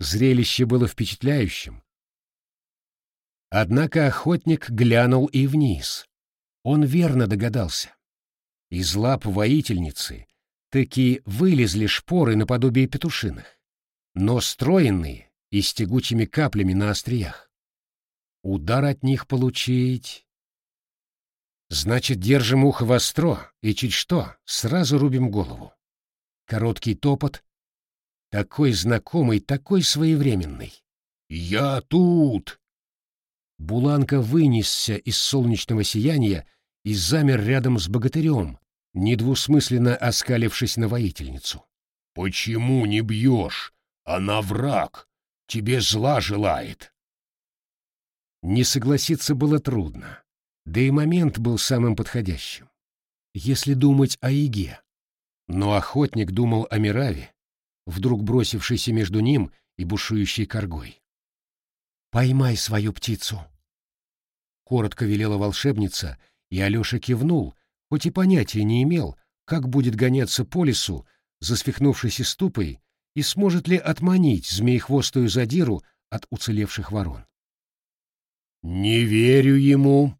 Зрелище было впечатляющим. Однако охотник глянул и вниз. Он верно догадался. Из лап воительницы таки вылезли шпоры наподобие петушиных, но стройные и с тягучими каплями на остриях. Удар от них получить Значит, держим ухо востро, и чуть что, сразу рубим голову. Короткий топот, такой знакомый, такой своевременный. «Я тут!» Буланка вынесся из солнечного сияния и замер рядом с богатырем, недвусмысленно оскалившись на воительницу. «Почему не бьешь? Она враг, тебе зла желает!» Не согласиться было трудно. Да и момент был самым подходящим. Если думать о Иге. Но охотник думал о Мираве, вдруг бросившейся между ним и бушующей коргой. «Поймай свою птицу!» Коротко велела волшебница, и Алеша кивнул, хоть и понятия не имел, как будет гоняться по лесу за свихнувшейся ступой и сможет ли отманить змеехвостую задиру от уцелевших ворон. «Не верю ему!»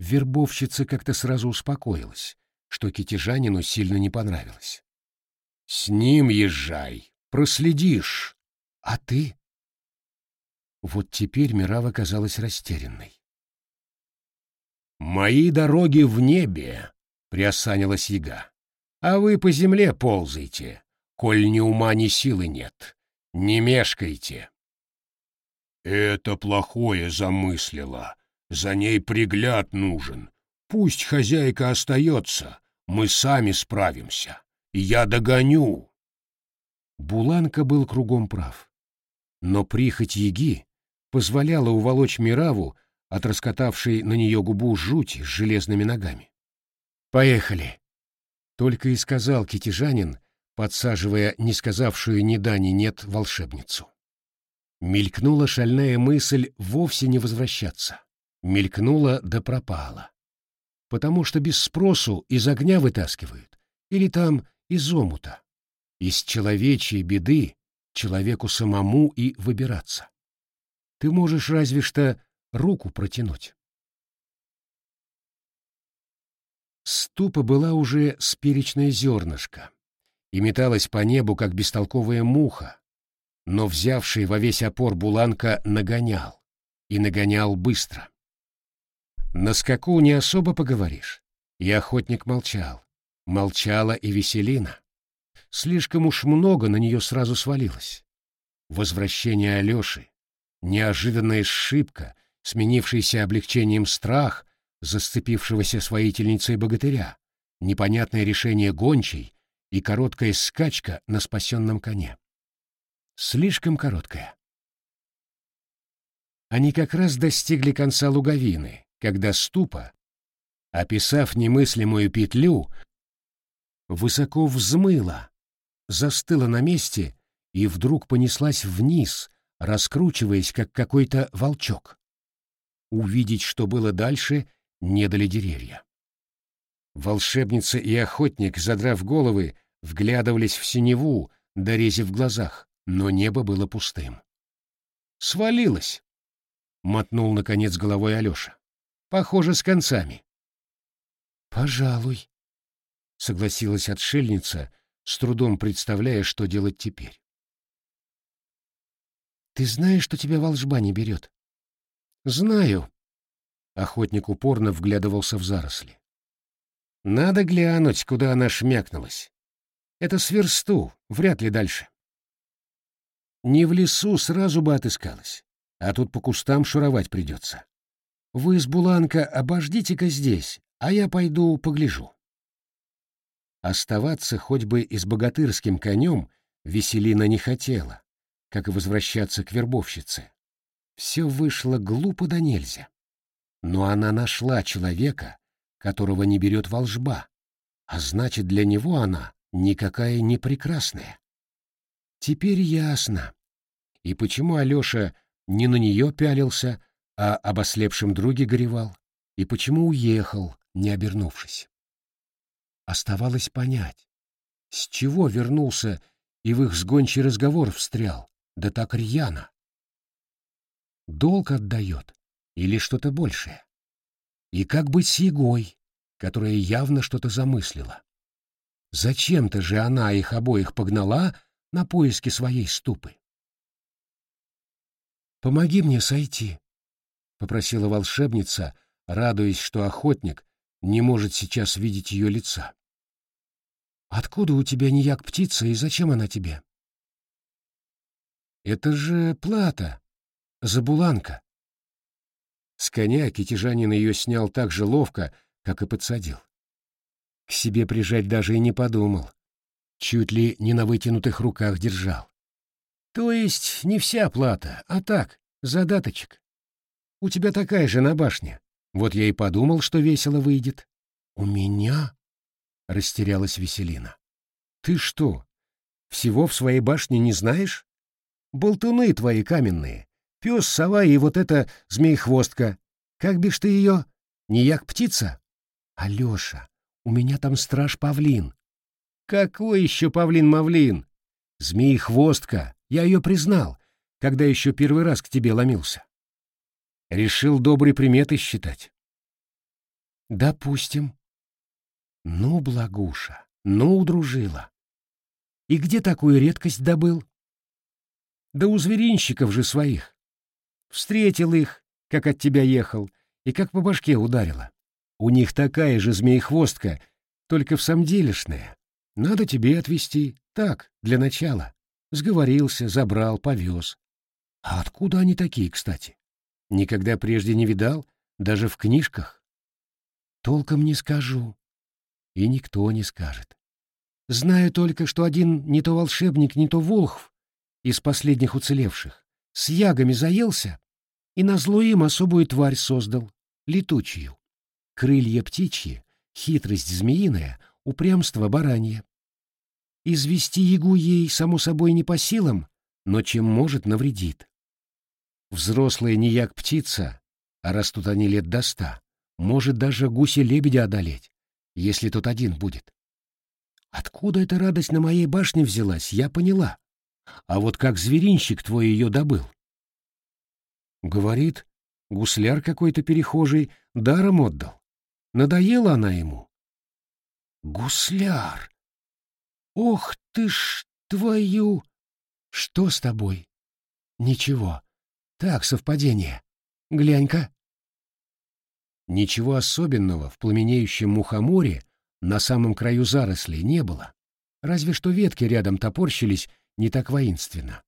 Вербовщица как-то сразу успокоилась, что китежанину сильно не понравилось. «С ним езжай, проследишь. А ты?» Вот теперь Мирава казалась растерянной. «Мои дороги в небе», — приосанилась яга, — «а вы по земле ползайте, коль ни ума, ни силы нет. Не мешкайте». «Это плохое замыслила», за ней пригляд нужен. Пусть хозяйка остается, мы сами справимся. Я догоню. Буланка был кругом прав. Но прихоть Яги позволяла уволочь Мираву от раскатавшей на нее губу жути с железными ногами. «Поехали!» — только и сказал китежанин, подсаживая не сказавшую ни да, ни нет волшебницу. Мелькнула шальная мысль вовсе не возвращаться мелькнула да пропала. Потому что без спросу из огня вытаскивают, или там из омута. Из человечьей беды человеку самому и выбираться. Ты можешь разве что руку протянуть. Ступа была уже спиричное зернышко и металась по небу, как бестолковая муха, но взявший во весь опор Буланка нагонял, и нагонял быстро. На скаку не особо поговоришь. И охотник молчал. Молчала и Веселина. Слишком уж много на нее сразу свалилось. Возвращение Алеши, неожиданная сшибка, сменившийся облегчением страх, засцепившегося с воительницей богатыря, непонятное решение гончей и короткая скачка на спасенном коне. Слишком короткая. Они как раз достигли конца луговины, когда ступа, описав немыслимую петлю, высоко взмыла, застыла на месте и вдруг понеслась вниз, раскручиваясь, как какой-то волчок. Увидеть, что было дальше, не дали деревья. Волшебница и охотник, задрав головы, вглядывались в синеву, дорезив в глазах, но небо было пустым. «Свалилась!» — мотнул, наконец, головой Алеша. «Похоже, с концами». «Пожалуй», — согласилась отшельница, с трудом представляя, что делать теперь. «Ты знаешь, что тебя волжба не берет?» «Знаю», — охотник упорно вглядывался в заросли. «Надо глянуть, куда она шмякнулась. Это с версту, вряд ли дальше». Не в лесу сразу бы отыскалась, а тут по кустам шуровать придется. Вы с Буланка обождите-ка здесь, а я пойду погляжу. Оставаться хоть бы и с богатырским конем Веселина не хотела, как и возвращаться к вербовщице. Все вышло глупо да нельзя. Но она нашла человека, которого не берет волжба, а значит, для него она никакая не прекрасная. Теперь ясно. И почему Алеша не на нее пялился, а об ослепшем друге горевал, и почему уехал, не обернувшись. Оставалось понять, с чего вернулся и в их сгончий разговор встрял, да так рьяно. Долг отдает или что-то большее? И как быть с Егой, которая явно что-то замыслила? Зачем-то же она их обоих погнала на поиски своей ступы. «Помоги мне сойти», — попросила волшебница, радуясь, что охотник не может сейчас видеть ее лица. «Откуда у тебя нияк птица и зачем она тебе?» «Это же плата, забуланка». С коня китежанин ее снял так же ловко, как и подсадил. К себе прижать даже и не подумал. Чуть ли не на вытянутых руках держал. То есть не вся плата, а так, задаточек. У тебя такая же на башне. Вот я и подумал, что весело выйдет. У меня? Растерялась Веселина. Ты что, всего в своей башне не знаешь? Болтуны твои каменные. Пес, сова и вот эта змеехвостка. Как бишь ты ее? Не як птица? Алеша, у меня там страж-павлин. Какой еще павлин-мавлин? Змеехвостка. Я ее признал, когда еще первый раз к тебе ломился. Решил добрые приметы считать. Допустим. Ну, благуша, ну, удружила. И где такую редкость добыл? Да у зверинщиков же своих. Встретил их, как от тебя ехал, и как по башке ударила. У них такая же змеехвостка, только в самделишная. Надо тебе отвезти, так, для начала. Сговорился, забрал, повез. А откуда они такие, кстати? Никогда прежде не видал, даже в книжках. Толком не скажу. И никто не скажет. Знаю только, что один не то волшебник, не то волхв из последних уцелевших с ягами заелся и на зло им особую тварь создал, летучую. Крылья птичьи, хитрость змеиная, упрямство баранье. Извести ягу ей, само собой, не по силам, но чем может, навредит. Взрослая не як птица, а растут они лет до ста, может даже гуся-лебедя одолеть, если тот один будет. Откуда эта радость на моей башне взялась, я поняла. А вот как зверинщик твой ее добыл? Говорит, гусляр какой-то перехожий даром отдал. Надоела она ему. Гусляр! Ох ты ж твою! Что с тобой? Ничего. Так, совпадение. Глянь-ка. Ничего особенного в пламенеющем мухоморе на самом краю зарослей не было. Разве что ветки рядом топорщились не так воинственно.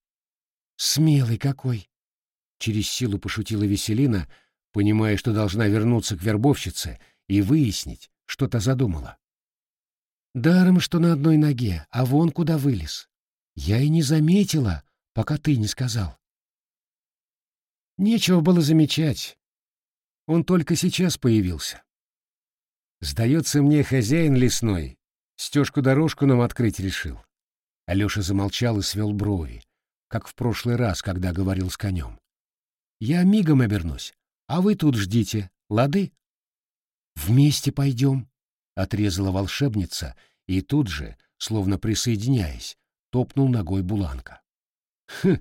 «Смелый какой!» — через силу пошутила Веселина, понимая, что должна вернуться к вербовщице и выяснить, что та задумала. Даром, что на одной ноге, а вон куда вылез. Я и не заметила, пока ты не сказал. Нечего было замечать. Он только сейчас появился. Сдается мне, хозяин лесной, стежку-дорожку нам открыть решил. Алеша замолчал и свел брови, как в прошлый раз, когда говорил с конем. Я мигом обернусь, а вы тут ждите, лады? Вместе пойдем, — отрезала волшебница, и тут же, словно присоединяясь, топнул ногой Буланка. «Хм,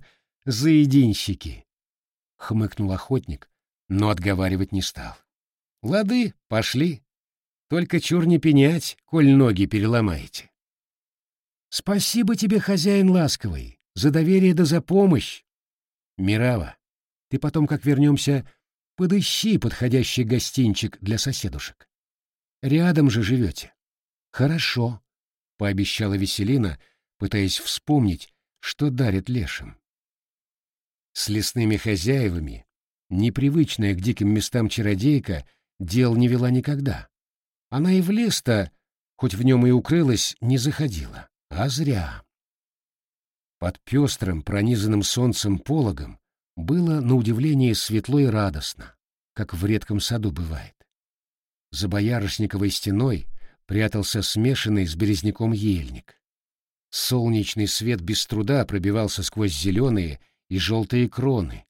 заединщики!» — хмыкнул охотник, но отговаривать не стал. «Лады, пошли. Только чур не пенять, коль ноги переломаете». «Спасибо тебе, хозяин ласковый, за доверие да за помощь. Мирава, ты потом, как вернемся, подыщи подходящий гостинчик для соседушек. Рядом же живете». «Хорошо», — пообещала Веселина, пытаясь вспомнить, что дарит лешим. С лесными хозяевами, непривычная к диким местам чародейка, дел не вела никогда. Она и в лес-то, хоть в нем и укрылась, не заходила. А зря. Под пестрым, пронизанным солнцем пологом было, на удивление, светло и радостно, как в редком саду бывает. За боярышниковой стеной прятался смешанный с березняком ельник. Солнечный свет без труда пробивался сквозь зеленые и желтые кроны,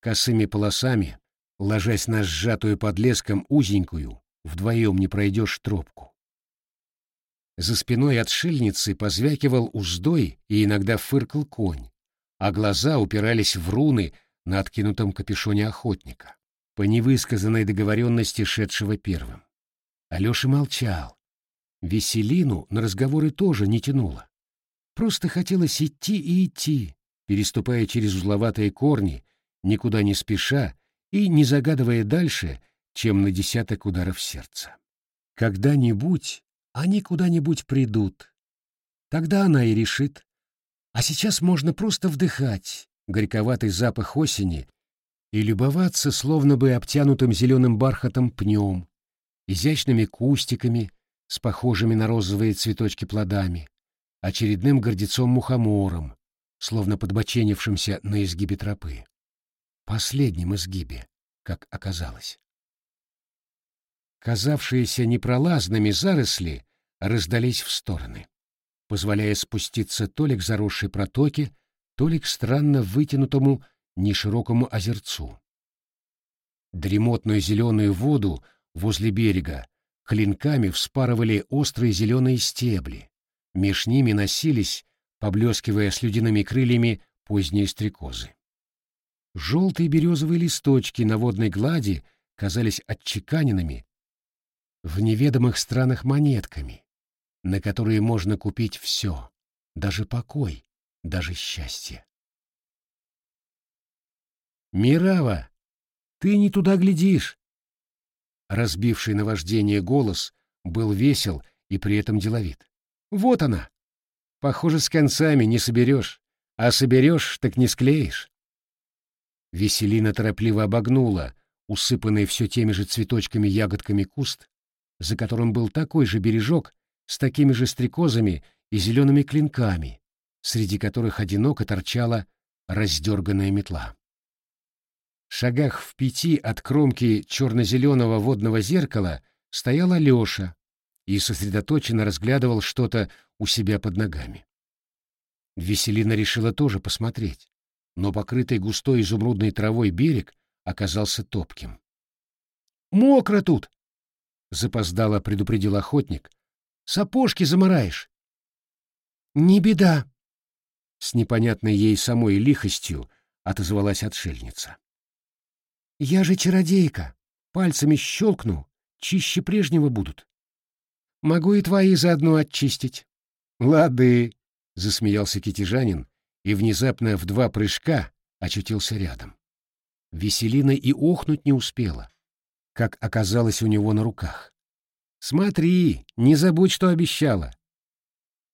косыми полосами, ложась на сжатую под леском узенькую, вдвоем не пройдешь тропку. За спиной отшельницы позвякивал уздой и иногда фыркал конь, а глаза упирались в руны на откинутом капюшоне охотника, по невысказанной договоренности шедшего первым. Алеша молчал. Веселину на разговоры тоже не тянуло. Просто хотелось идти и идти, переступая через узловатые корни, никуда не спеша и не загадывая дальше, чем на десяток ударов сердца. Когда-нибудь они куда-нибудь придут. Тогда она и решит. А сейчас можно просто вдыхать горьковатый запах осени и любоваться словно бы обтянутым зеленым бархатом пнем, изящными кустиками с похожими на розовые цветочки плодами, очередным гордецом-мухомором, словно подбоченившимся на изгибе тропы. Последнем изгибе, как оказалось. Казавшиеся непролазными заросли раздались в стороны, позволяя спуститься то ли к заросшей протоке, то ли к странно вытянутому неширокому озерцу. Дремотную зеленую воду возле берега клинками вспарывали острые зеленые стебли, Меж ними носились, поблескивая слюдяными крыльями, поздние стрекозы. Желтые березовые листочки на водной глади казались отчеканенными в неведомых странах монетками, на которые можно купить все, даже покой, даже счастье. «Мирава, ты не туда глядишь!» Разбивший наваждение голос был весел и при этом деловит. Вот она. Похоже, с концами не соберешь, а соберешь, так не склеишь. Веселина торопливо обогнула усыпанный все теми же цветочками-ягодками куст, за которым был такой же бережок с такими же стрекозами и зелеными клинками, среди которых одиноко торчала раздерганная метла. Шагах в пяти от кромки черно-зеленого водного зеркала стояла Леша и сосредоточенно разглядывал что-то у себя под ногами. Веселина решила тоже посмотреть, но покрытый густой изумрудной травой берег оказался топким. «Мокро тут!» — запоздало предупредил охотник. «Сапожки замараешь!» «Не беда!» — с непонятной ей самой лихостью отозвалась отшельница. «Я же чародейка. Пальцами щелкну, чище прежнего будут. Могу и твои заодно очистить. Лады, засмеялся китежанин и внезапно в два прыжка очутился рядом. Веселина и охнуть не успела, как оказалось у него на руках. Смотри, не забудь, что обещала.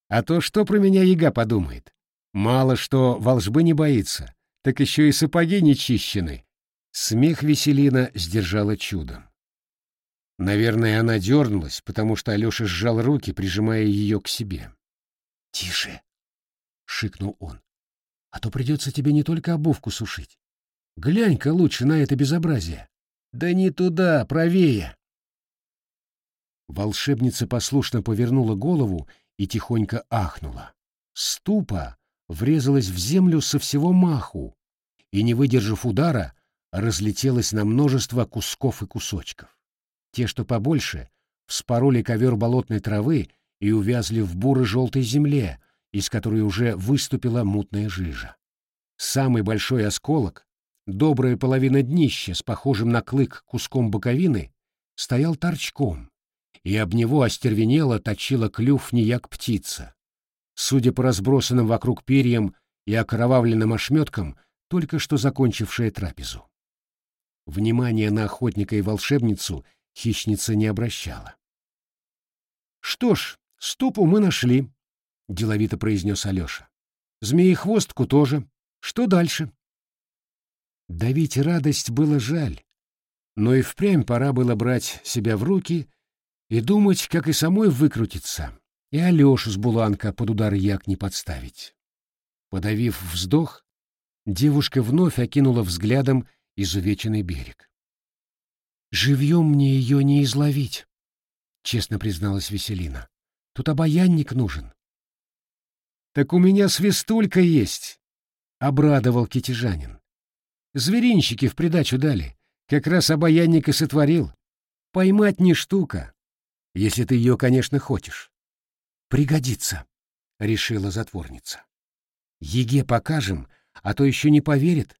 А то что про меня яга подумает? Мало что волжбы не боится, так еще и сапоги не чищены. Смех Веселина сдержала чудом. Наверное, она дернулась, потому что Алеша сжал руки, прижимая ее к себе. «Тише!» — шикнул он. «А то придется тебе не только обувку сушить. Глянь-ка лучше на это безобразие. Да не туда, правее!» Волшебница послушно повернула голову и тихонько ахнула. Ступа врезалась в землю со всего маху и, не выдержав удара, разлетелась на множество кусков и кусочков. Те, что побольше, вспороли ковер болотной травы и увязли в буро-желтой земле, из которой уже выступила мутная жижа. Самый большой осколок, добрая половина днища с похожим на клык куском боковины, стоял торчком, и об него остервенело точила клюв неяк птица. Судя по разбросанным вокруг перьям и окровавленным ошметкам, только что закончившая трапезу. Внимание на охотника и волшебницу хищница не обращала. «Что ж, ступу мы нашли», — деловито произнес Алеша. «Змеехвостку тоже. Что дальше?» Давить радость было жаль, но и впрямь пора было брать себя в руки и думать, как и самой выкрутиться, и Алешу с Буланка под удар як не подставить. Подавив вздох, девушка вновь окинула взглядом изувеченный берег. «Живьем мне ее не изловить», — честно призналась Веселина. «Тут обаянник нужен». «Так у меня свистулька есть», — обрадовал китежанин. «Зверинщики в придачу дали. Как раз обаянник и сотворил. Поймать не штука, если ты ее, конечно, хочешь». «Пригодится», — решила затворница. «Еге покажем, а то еще не поверит,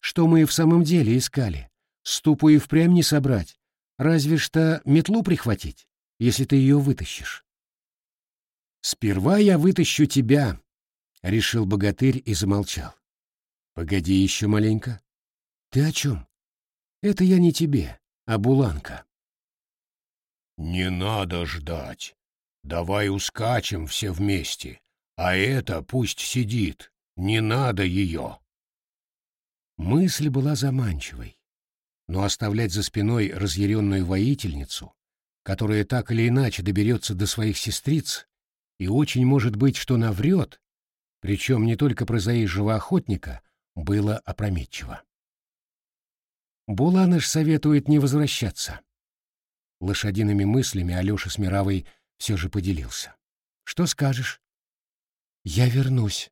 что мы в самом деле искали. Ступу и впрямь не собрать, разве что метлу прихватить, если ты ее вытащишь. «Сперва я вытащу тебя», — решил богатырь и замолчал. «Погоди еще маленько». «Ты о чем?» «Это я не тебе, а Буланка». «Не надо ждать. Давай ускачем все вместе, а это пусть сидит, не надо ее». Мысль была заманчивой, но оставлять за спиной разъяренную воительницу, которая так или иначе доберется до своих сестриц, и очень может быть, что наврет, причем не только про заезжего охотника, было опрометчиво. Буланыш советует не возвращаться. Лошадиными мыслями Алеша с Мировой все же поделился. «Что скажешь?» «Я вернусь»,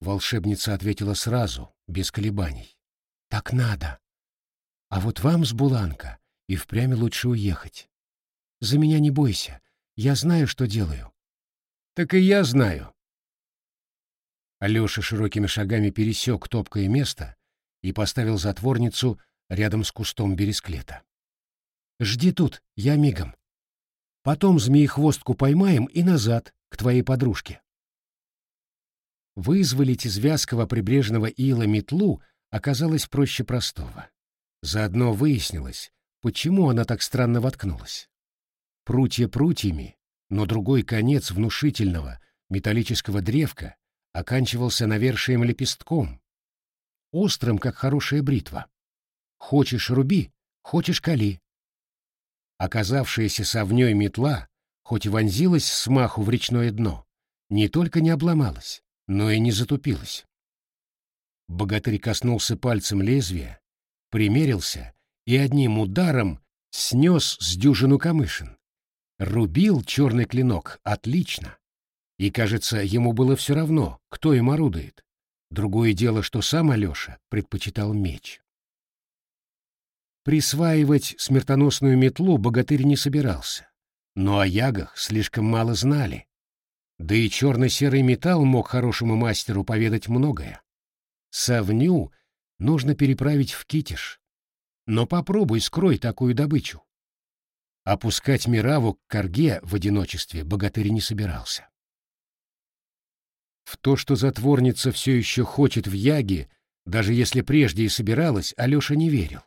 Волшебница ответила сразу, без колебаний. «Так надо. А вот вам с Буланка и впрямь лучше уехать. За меня не бойся, я знаю, что делаю». «Так и я знаю». Алеша широкими шагами пересек топкое место и поставил затворницу рядом с кустом бересклета. «Жди тут, я мигом. Потом змеехвостку поймаем и назад, к твоей подружке». Вызволить из вязкого прибрежного ила метлу оказалось проще простого. Заодно выяснилось, почему она так странно воткнулась. Прутья прутьями, но другой конец внушительного металлического древка оканчивался навершием лепестком, острым, как хорошая бритва. Хочешь — руби, хочешь — кали. Оказавшаяся совней метла, хоть и вонзилась смаху в речное дно, не только не обломалась, но и не затупилась. Богатырь коснулся пальцем лезвия, примерился и одним ударом снес с дюжину камышин. Рубил черный клинок отлично, и, кажется, ему было все равно, кто им орудует. Другое дело, что сам Алеша предпочитал меч. Присваивать смертоносную метлу богатырь не собирался, но о ягах слишком мало знали, да и черно-серый металл мог хорошему мастеру поведать многое. Совню нужно переправить в Китиш. Но попробуй скрой такую добычу. Опускать Мираву к корге в одиночестве богатырь не собирался. В то, что затворница все еще хочет в Яге, даже если прежде и собиралась, Алеша не верил.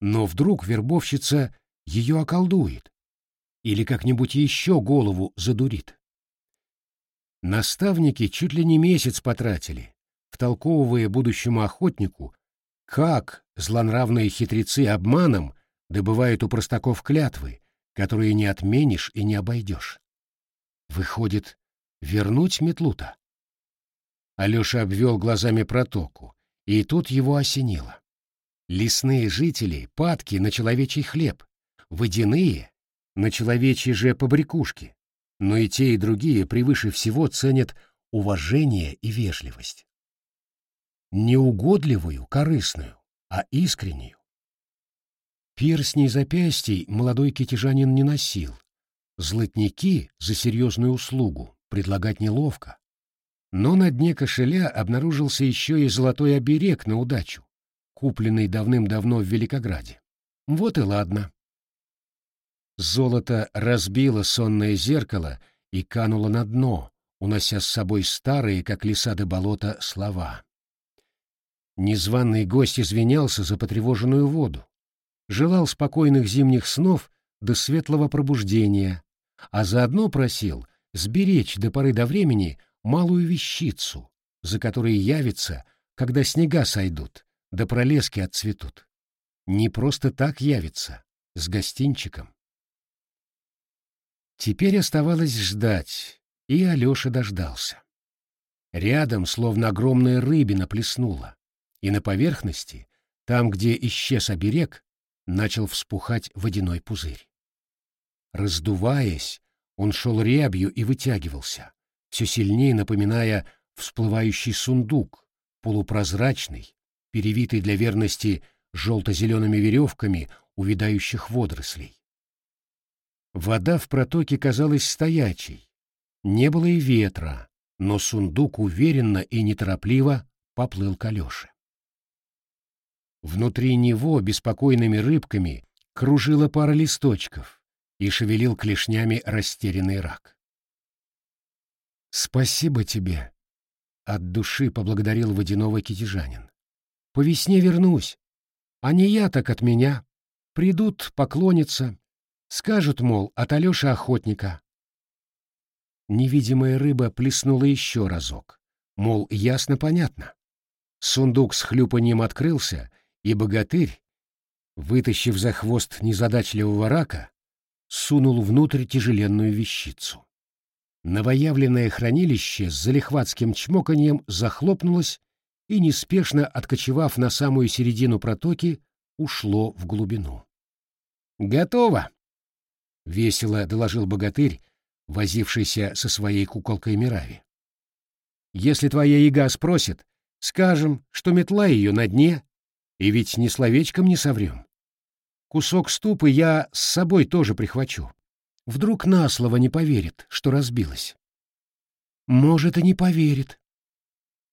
Но вдруг вербовщица ее околдует или как-нибудь еще голову задурит. Наставники чуть ли не месяц потратили, втолковывая будущему охотнику, как злонравные хитрецы обманом добывают у простаков клятвы, которые не отменишь и не обойдешь. Выходит, вернуть метлу-то? Алеша обвел глазами протоку, и тут его осенило. Лесные жители — падки на человечий хлеб, водяные — на человечьи же побрякушки, но и те, и другие превыше всего ценят уважение и вежливость. Не угодливую, корыстную, а искреннюю. Перстней запястий молодой китежанин не носил. Злотники за серьезную услугу предлагать неловко. Но на дне кошеля обнаружился еще и золотой оберег на удачу, купленный давным-давно в Великограде. Вот и ладно. Золото разбило сонное зеркало и кануло на дно, унося с собой старые, как леса до болота, слова. Незваный гость извинялся за потревоженную воду, желал спокойных зимних снов до светлого пробуждения, а заодно просил сберечь до поры до времени малую вещицу, за которой явится, когда снега сойдут, да пролески отцветут. Не просто так явится, с гостинчиком. Теперь оставалось ждать, и Алеша дождался. Рядом, словно огромная рыбина, плеснула, и на поверхности, там, где исчез оберег, начал вспухать водяной пузырь. Раздуваясь, он шел рябью и вытягивался, все сильнее напоминая всплывающий сундук, полупрозрачный, перевитый для верности желто-зелеными веревками увядающих водорослей. Вода в протоке казалась стоячей, не было и ветра, но сундук уверенно и неторопливо поплыл к Алёше. Внутри него беспокойными рыбками кружила пара листочков и шевелил клешнями растерянный рак. «Спасибо тебе!» — от души поблагодарил водяного китежанин. «По весне вернусь, а не я, так от меня. Придут, поклонятся, скажут, мол, от Алёши Охотника, Невидимая рыба плеснула еще разок. Мол, ясно-понятно. Сундук с хлюпанием открылся, и богатырь, вытащив за хвост незадачливого рака, сунул внутрь тяжеленную вещицу. Новоявленное хранилище с залихватским чмоканьем захлопнулось и, неспешно откочевав на самую середину протоки, ушло в глубину. «Готово!» — весело доложил богатырь, возившийся со своей куколкой Мирави. «Если твоя яга спросит, скажем, что метла ее на дне, и ведь ни словечком не соврем. Кусок ступы я с собой тоже прихвачу. Вдруг на слово не поверит, что разбилась». «Может, и не поверит».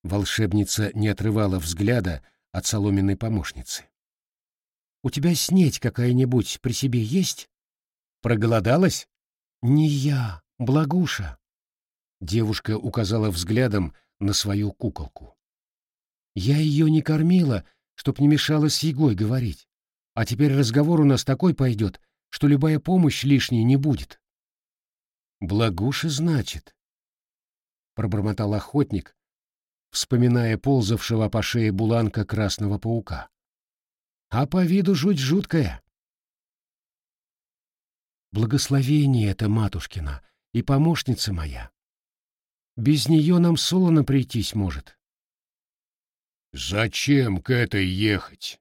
Волшебница не отрывала взгляда от соломенной помощницы. «У тебя снеть какая-нибудь при себе есть?» «Проголодалась?» «Не я, Благуша!» Девушка указала взглядом на свою куколку. «Я ее не кормила, чтоб не мешала с Егой говорить. А теперь разговор у нас такой пойдет, что любая помощь лишней не будет». «Благуша, значит?» — пробормотал охотник, вспоминая ползавшего по шее буланка красного паука. «А по виду жуть жуткая». «Благословение это, матушкина!» и помощница моя. Без нее нам солоно прийтись может. «Зачем к этой ехать?»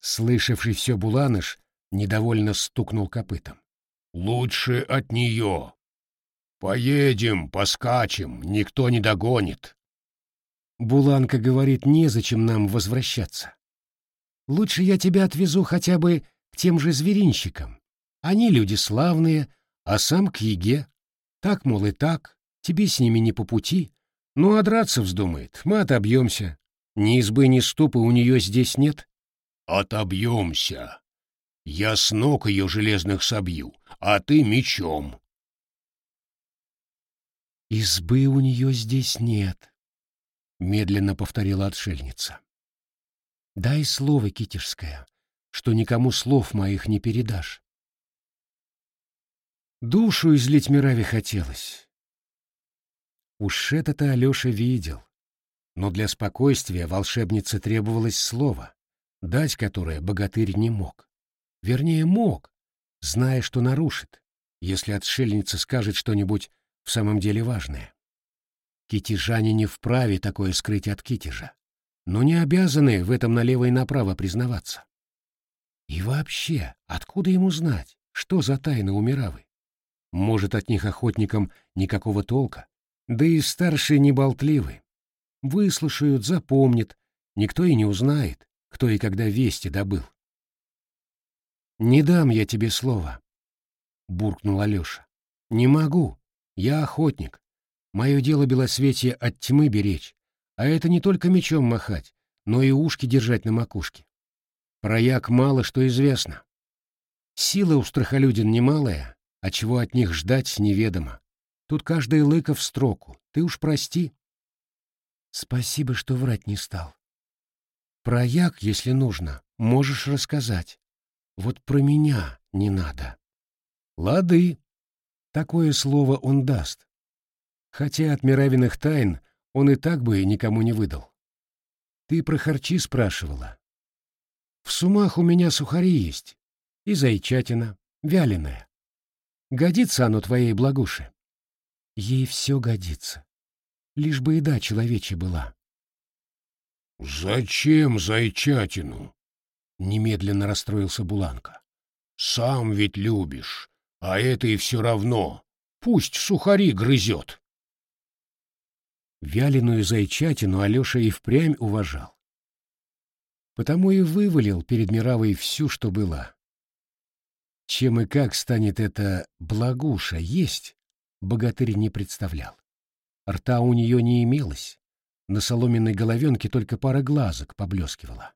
Слышавший все Буланыш недовольно стукнул копытом. «Лучше от нее. Поедем, поскачем, никто не догонит». Буланка говорит, незачем нам возвращаться. Лучше я тебя отвезу хотя бы к тем же зверинщикам. Они люди славные, а сам к еге. Так, мол, и так, тебе с ними не по пути. Ну, а драться вздумает, мы отобьемся. Ни избы, ни ступы у нее здесь нет. Отобьемся. Я с ног ее железных собью, а ты мечом. Избы у нее здесь нет, — медленно повторила отшельница. Дай слово, Китежское, что никому слов моих не передашь. Душу излить Мираве хотелось. Уж это-то Алеша видел. Но для спокойствия волшебнице требовалось слово, дать которое богатырь не мог. Вернее, мог, зная, что нарушит, если отшельница скажет что-нибудь в самом деле важное. Китежане не вправе такое скрыть от китежа, но не обязаны в этом налево и направо признаваться. И вообще, откуда ему знать, что за тайны у Миравы? Может, от них охотникам никакого толка? Да и старшие не болтливы. Выслушают, запомнят, никто и не узнает, кто и когда вести добыл. «Не дам я тебе слова», — буркнул Алеша. «Не могу. Я охотник. Мое дело белосветие от тьмы беречь, а это не только мечом махать, но и ушки держать на макушке. Про як мало что известно. Сила у страхолюдин немалая, а чего от них ждать неведомо. Тут каждый лыка в строку, ты уж прости. Спасибо, что врать не стал. Про як, если нужно, можешь рассказать. Вот про меня не надо. Лады. Такое слово он даст. Хотя от мировиных тайн он и так бы никому не выдал. Ты про харчи спрашивала. В сумах у меня сухари есть. И зайчатина, вяленая. Годится оно твоей благуше? Ей все годится. Лишь бы еда человечья была. «Зачем зайчатину?» — немедленно расстроился Буланка. «Сам ведь любишь, а это и все равно. Пусть сухари грызет». Вяленую зайчатину Алеша и впрямь уважал. Потому и вывалил перед Мировой всю, что была. Чем и как станет эта благуша есть, богатырь не представлял. Рта у нее не имелось, на соломенной головенке только пара глазок поблескивала.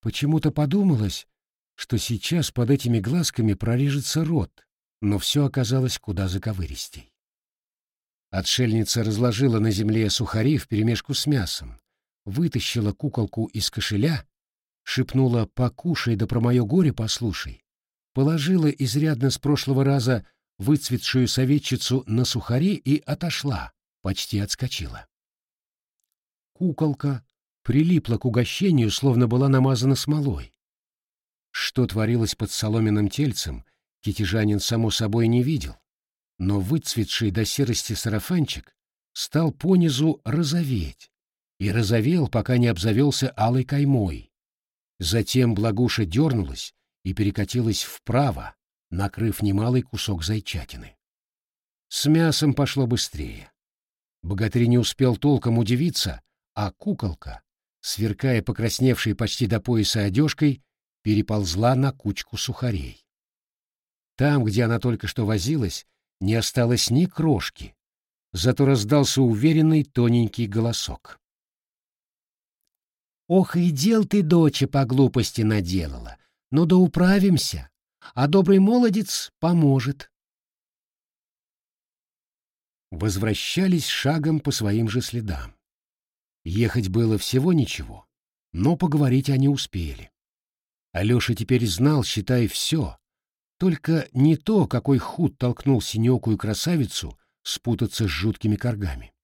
Почему-то подумалось, что сейчас под этими глазками прорежется рот, но все оказалось куда заковыристей. Отшельница разложила на земле сухари вперемешку с мясом, вытащила куколку из кошеля, шепнула «покушай да про мое горе послушай», положила изрядно с прошлого раза выцветшую советчицу на сухари и отошла, почти отскочила. Куколка прилипла к угощению, словно была намазана смолой. Что творилось под соломенным тельцем, китежанин само собой не видел, но выцветший до серости сарафанчик стал понизу розоветь, и розовел, пока не обзавелся алой каймой. Затем благуша дернулась и перекатилась вправо, накрыв немалый кусок зайчатины. С мясом пошло быстрее. Богатырь не успел толком удивиться, а куколка, сверкая покрасневшей почти до пояса одежкой, переползла на кучку сухарей. Там, где она только что возилась, не осталось ни крошки, зато раздался уверенный тоненький голосок. «Ох, и дел ты, доча, по глупости наделала! Ну да управимся, а добрый молодец поможет!» Возвращались шагом по своим же следам. Ехать было всего ничего, но поговорить они успели. Алеша теперь знал, считай, все, только не то, какой худ толкнул синекую красавицу спутаться с жуткими коргами.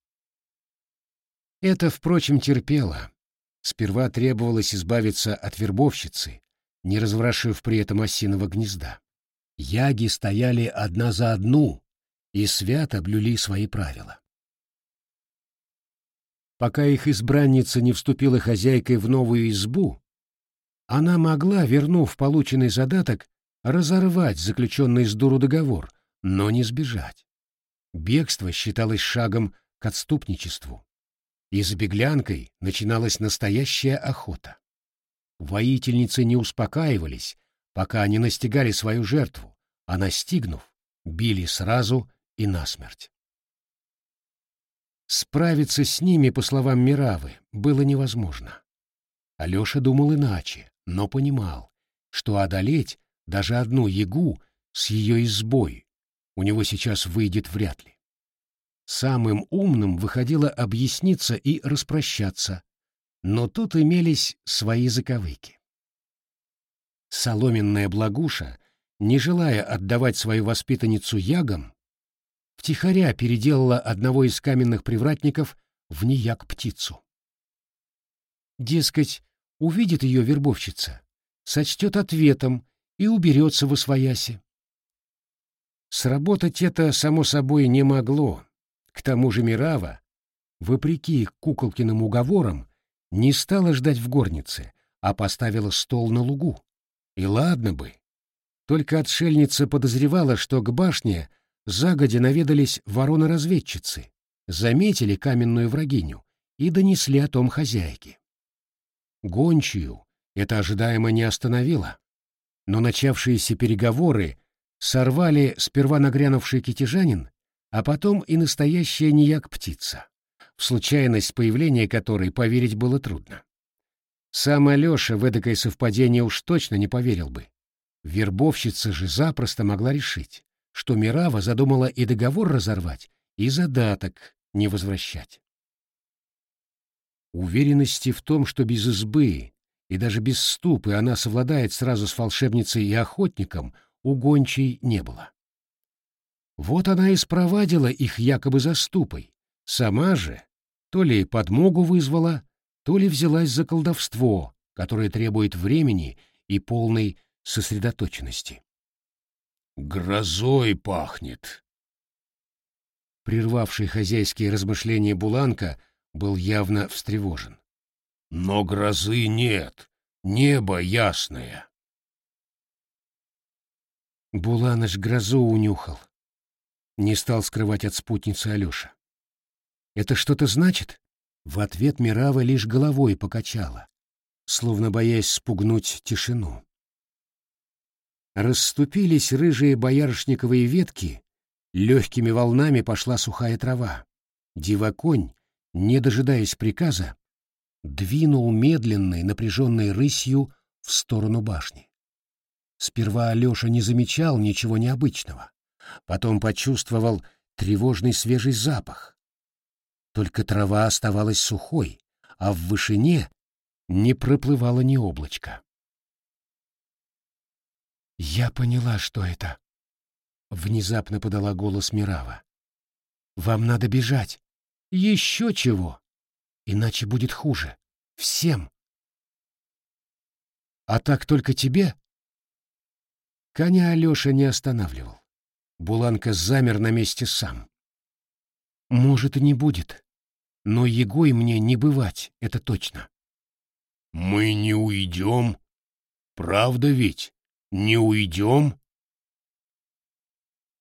Это, впрочем, терпело. Сперва требовалось избавиться от вербовщицы, не разворошив при этом осиного гнезда. Яги стояли одна за одну и свято блюли свои правила. Пока их избранница не вступила хозяйкой в новую избу, она могла, вернув полученный задаток, разорвать заключенный с дуру договор, но не сбежать. Бегство считалось шагом к отступничеству. И за беглянкой начиналась настоящая охота. Воительницы не успокаивались, пока не настигали свою жертву, а настигнув, били сразу и насмерть. Справиться с ними, по словам Миравы, было невозможно. Алеша думал иначе, но понимал, что одолеть даже одну ягу с ее избой у него сейчас выйдет вряд ли. Самым умным выходило объясниться и распрощаться, но тут имелись свои заковыки. Соломенная благуша, не желая отдавать свою воспитанницу ягам, втихаря переделала одного из каменных привратников в неяк птицу. Дескать, увидит ее вербовщица, сочтет ответом и уберется в освояси. Сработать это, само собой, не могло. К тому же Мирава, вопреки куколкиным уговорам, не стала ждать в горнице, а поставила стол на лугу. И ладно бы. Только отшельница подозревала, что к башне загодя наведались вороны-разведчицы, заметили каменную врагиню и донесли о том хозяйке. Гончую это ожидаемо не остановило, но начавшиеся переговоры сорвали сперва нагрянувший китежанин, а потом и настоящая нияк-птица, в случайность появления которой поверить было трудно. Сам Алеша в эдакое совпадение уж точно не поверил бы. Вербовщица же запросто могла решить, что Мирава задумала и договор разорвать, и задаток не возвращать. Уверенности в том, что без избы и даже без ступы она совладает сразу с волшебницей и охотником, у гончей не было. Вот она и спровадила их якобы за ступой. Сама же то ли подмогу вызвала, то ли взялась за колдовство, которое требует времени и полной сосредоточенности. «Грозой пахнет!» Прервавший хозяйские размышления Буланка был явно встревожен. «Но грозы нет, небо ясное!» Буланыш грозу унюхал. Не стал скрывать от спутницы Алеша. «Это что-то значит?» В ответ Мирава лишь головой покачала, словно боясь спугнуть тишину. Расступились рыжие боярышниковые ветки, легкими волнами пошла сухая трава. Диваконь, не дожидаясь приказа, двинул медленной напряженной рысью в сторону башни. Сперва Алеша не замечал ничего необычного, потом почувствовал тревожный свежий запах, только трава оставалась сухой, а в вышине не проплывало ни облачка. «Я поняла, что это», — внезапно подала голос Мирава. «Вам надо бежать. Еще чего. Иначе будет хуже. Всем». «А так только тебе?» Коня Алеша не останавливал. Буланка замер на месте сам. «Может, и не будет. Но Егой мне не бывать, это точно. Мы не уйдем. Правда ведь? Не уйдем?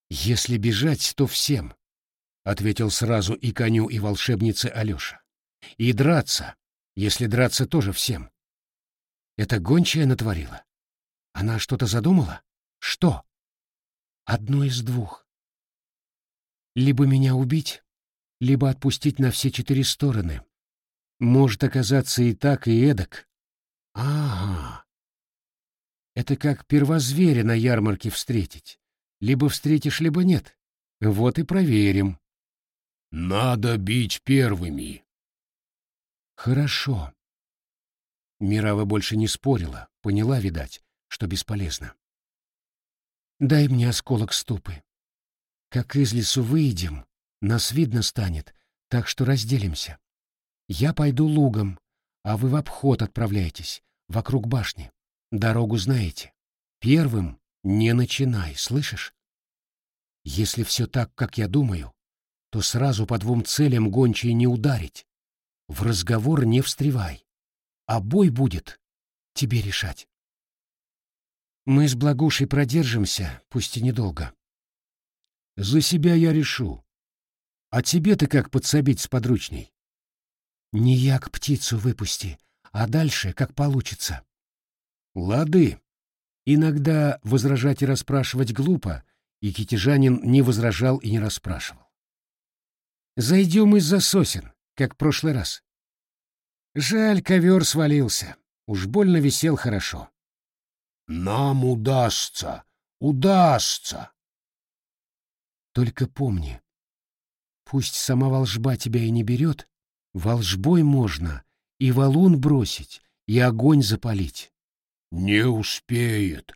Если бежать, то всем, — ответил сразу и коню, и волшебнице Алеша. И драться, если драться тоже всем. Это гончая натворила? Она что-то задумала? Что? Одно из двух. Либо меня убить, либо отпустить на все четыре стороны. Может оказаться и так, и эдак. Ага. Это как первозверя на ярмарке встретить. Либо встретишь, либо нет. Вот и проверим. Надо бить первыми. Хорошо. Мирава больше не спорила, поняла, видать, что бесполезно. Дай мне осколок ступы. Как из лесу выйдем, нас видно станет, так что разделимся. Я пойду лугом, а вы в обход отправляйтесь, вокруг башни. Дорогу знаете. Первым не начинай, слышишь? Если все так, как я думаю, то сразу по двум целям гончей не ударить. В разговор не встревай. А бой будет тебе решать. Мы с Благушей продержимся, пусть и недолго. За себя я решу. А тебе-то как подсобить с подручней? Не як птицу выпусти, а дальше как получится. Лады. Иногда возражать и расспрашивать глупо, и китежанин не возражал и не расспрашивал. Зайдем из-за сосен, как в прошлый раз. Жаль, ковер свалился. Уж больно висел хорошо. Нам удастся, удастся. Только помни, Пусть сама волжба тебя и не берет, волжбой можно и валун бросить, и огонь запалить. Не успеет,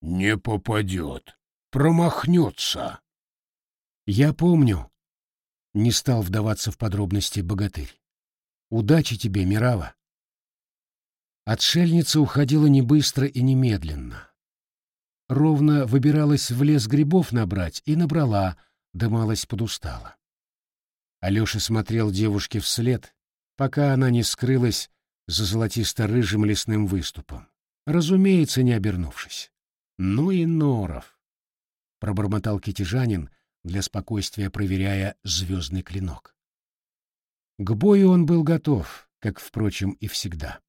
не попадет, промахнется. Я помню, не стал вдаваться в подробности богатырь. Удачи тебе, Мирава. Отшельница уходила не быстро и немедленно. ровно выбиралась в лес грибов набрать и набрала, да малость подустала. Алеша смотрел девушке вслед, пока она не скрылась за золотисто-рыжим лесным выступом, разумеется, не обернувшись. «Ну и норов!» — пробормотал китежанин, для спокойствия проверяя звездный клинок. К бою он был готов, как, впрочем, и всегда.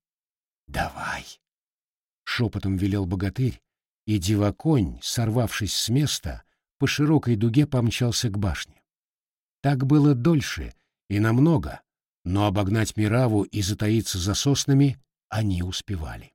«Давай!» — шепотом велел богатырь, и диваконь, сорвавшись с места, по широкой дуге помчался к башне. Так было дольше и намного, но обогнать Мираву и затаиться за соснами они успевали.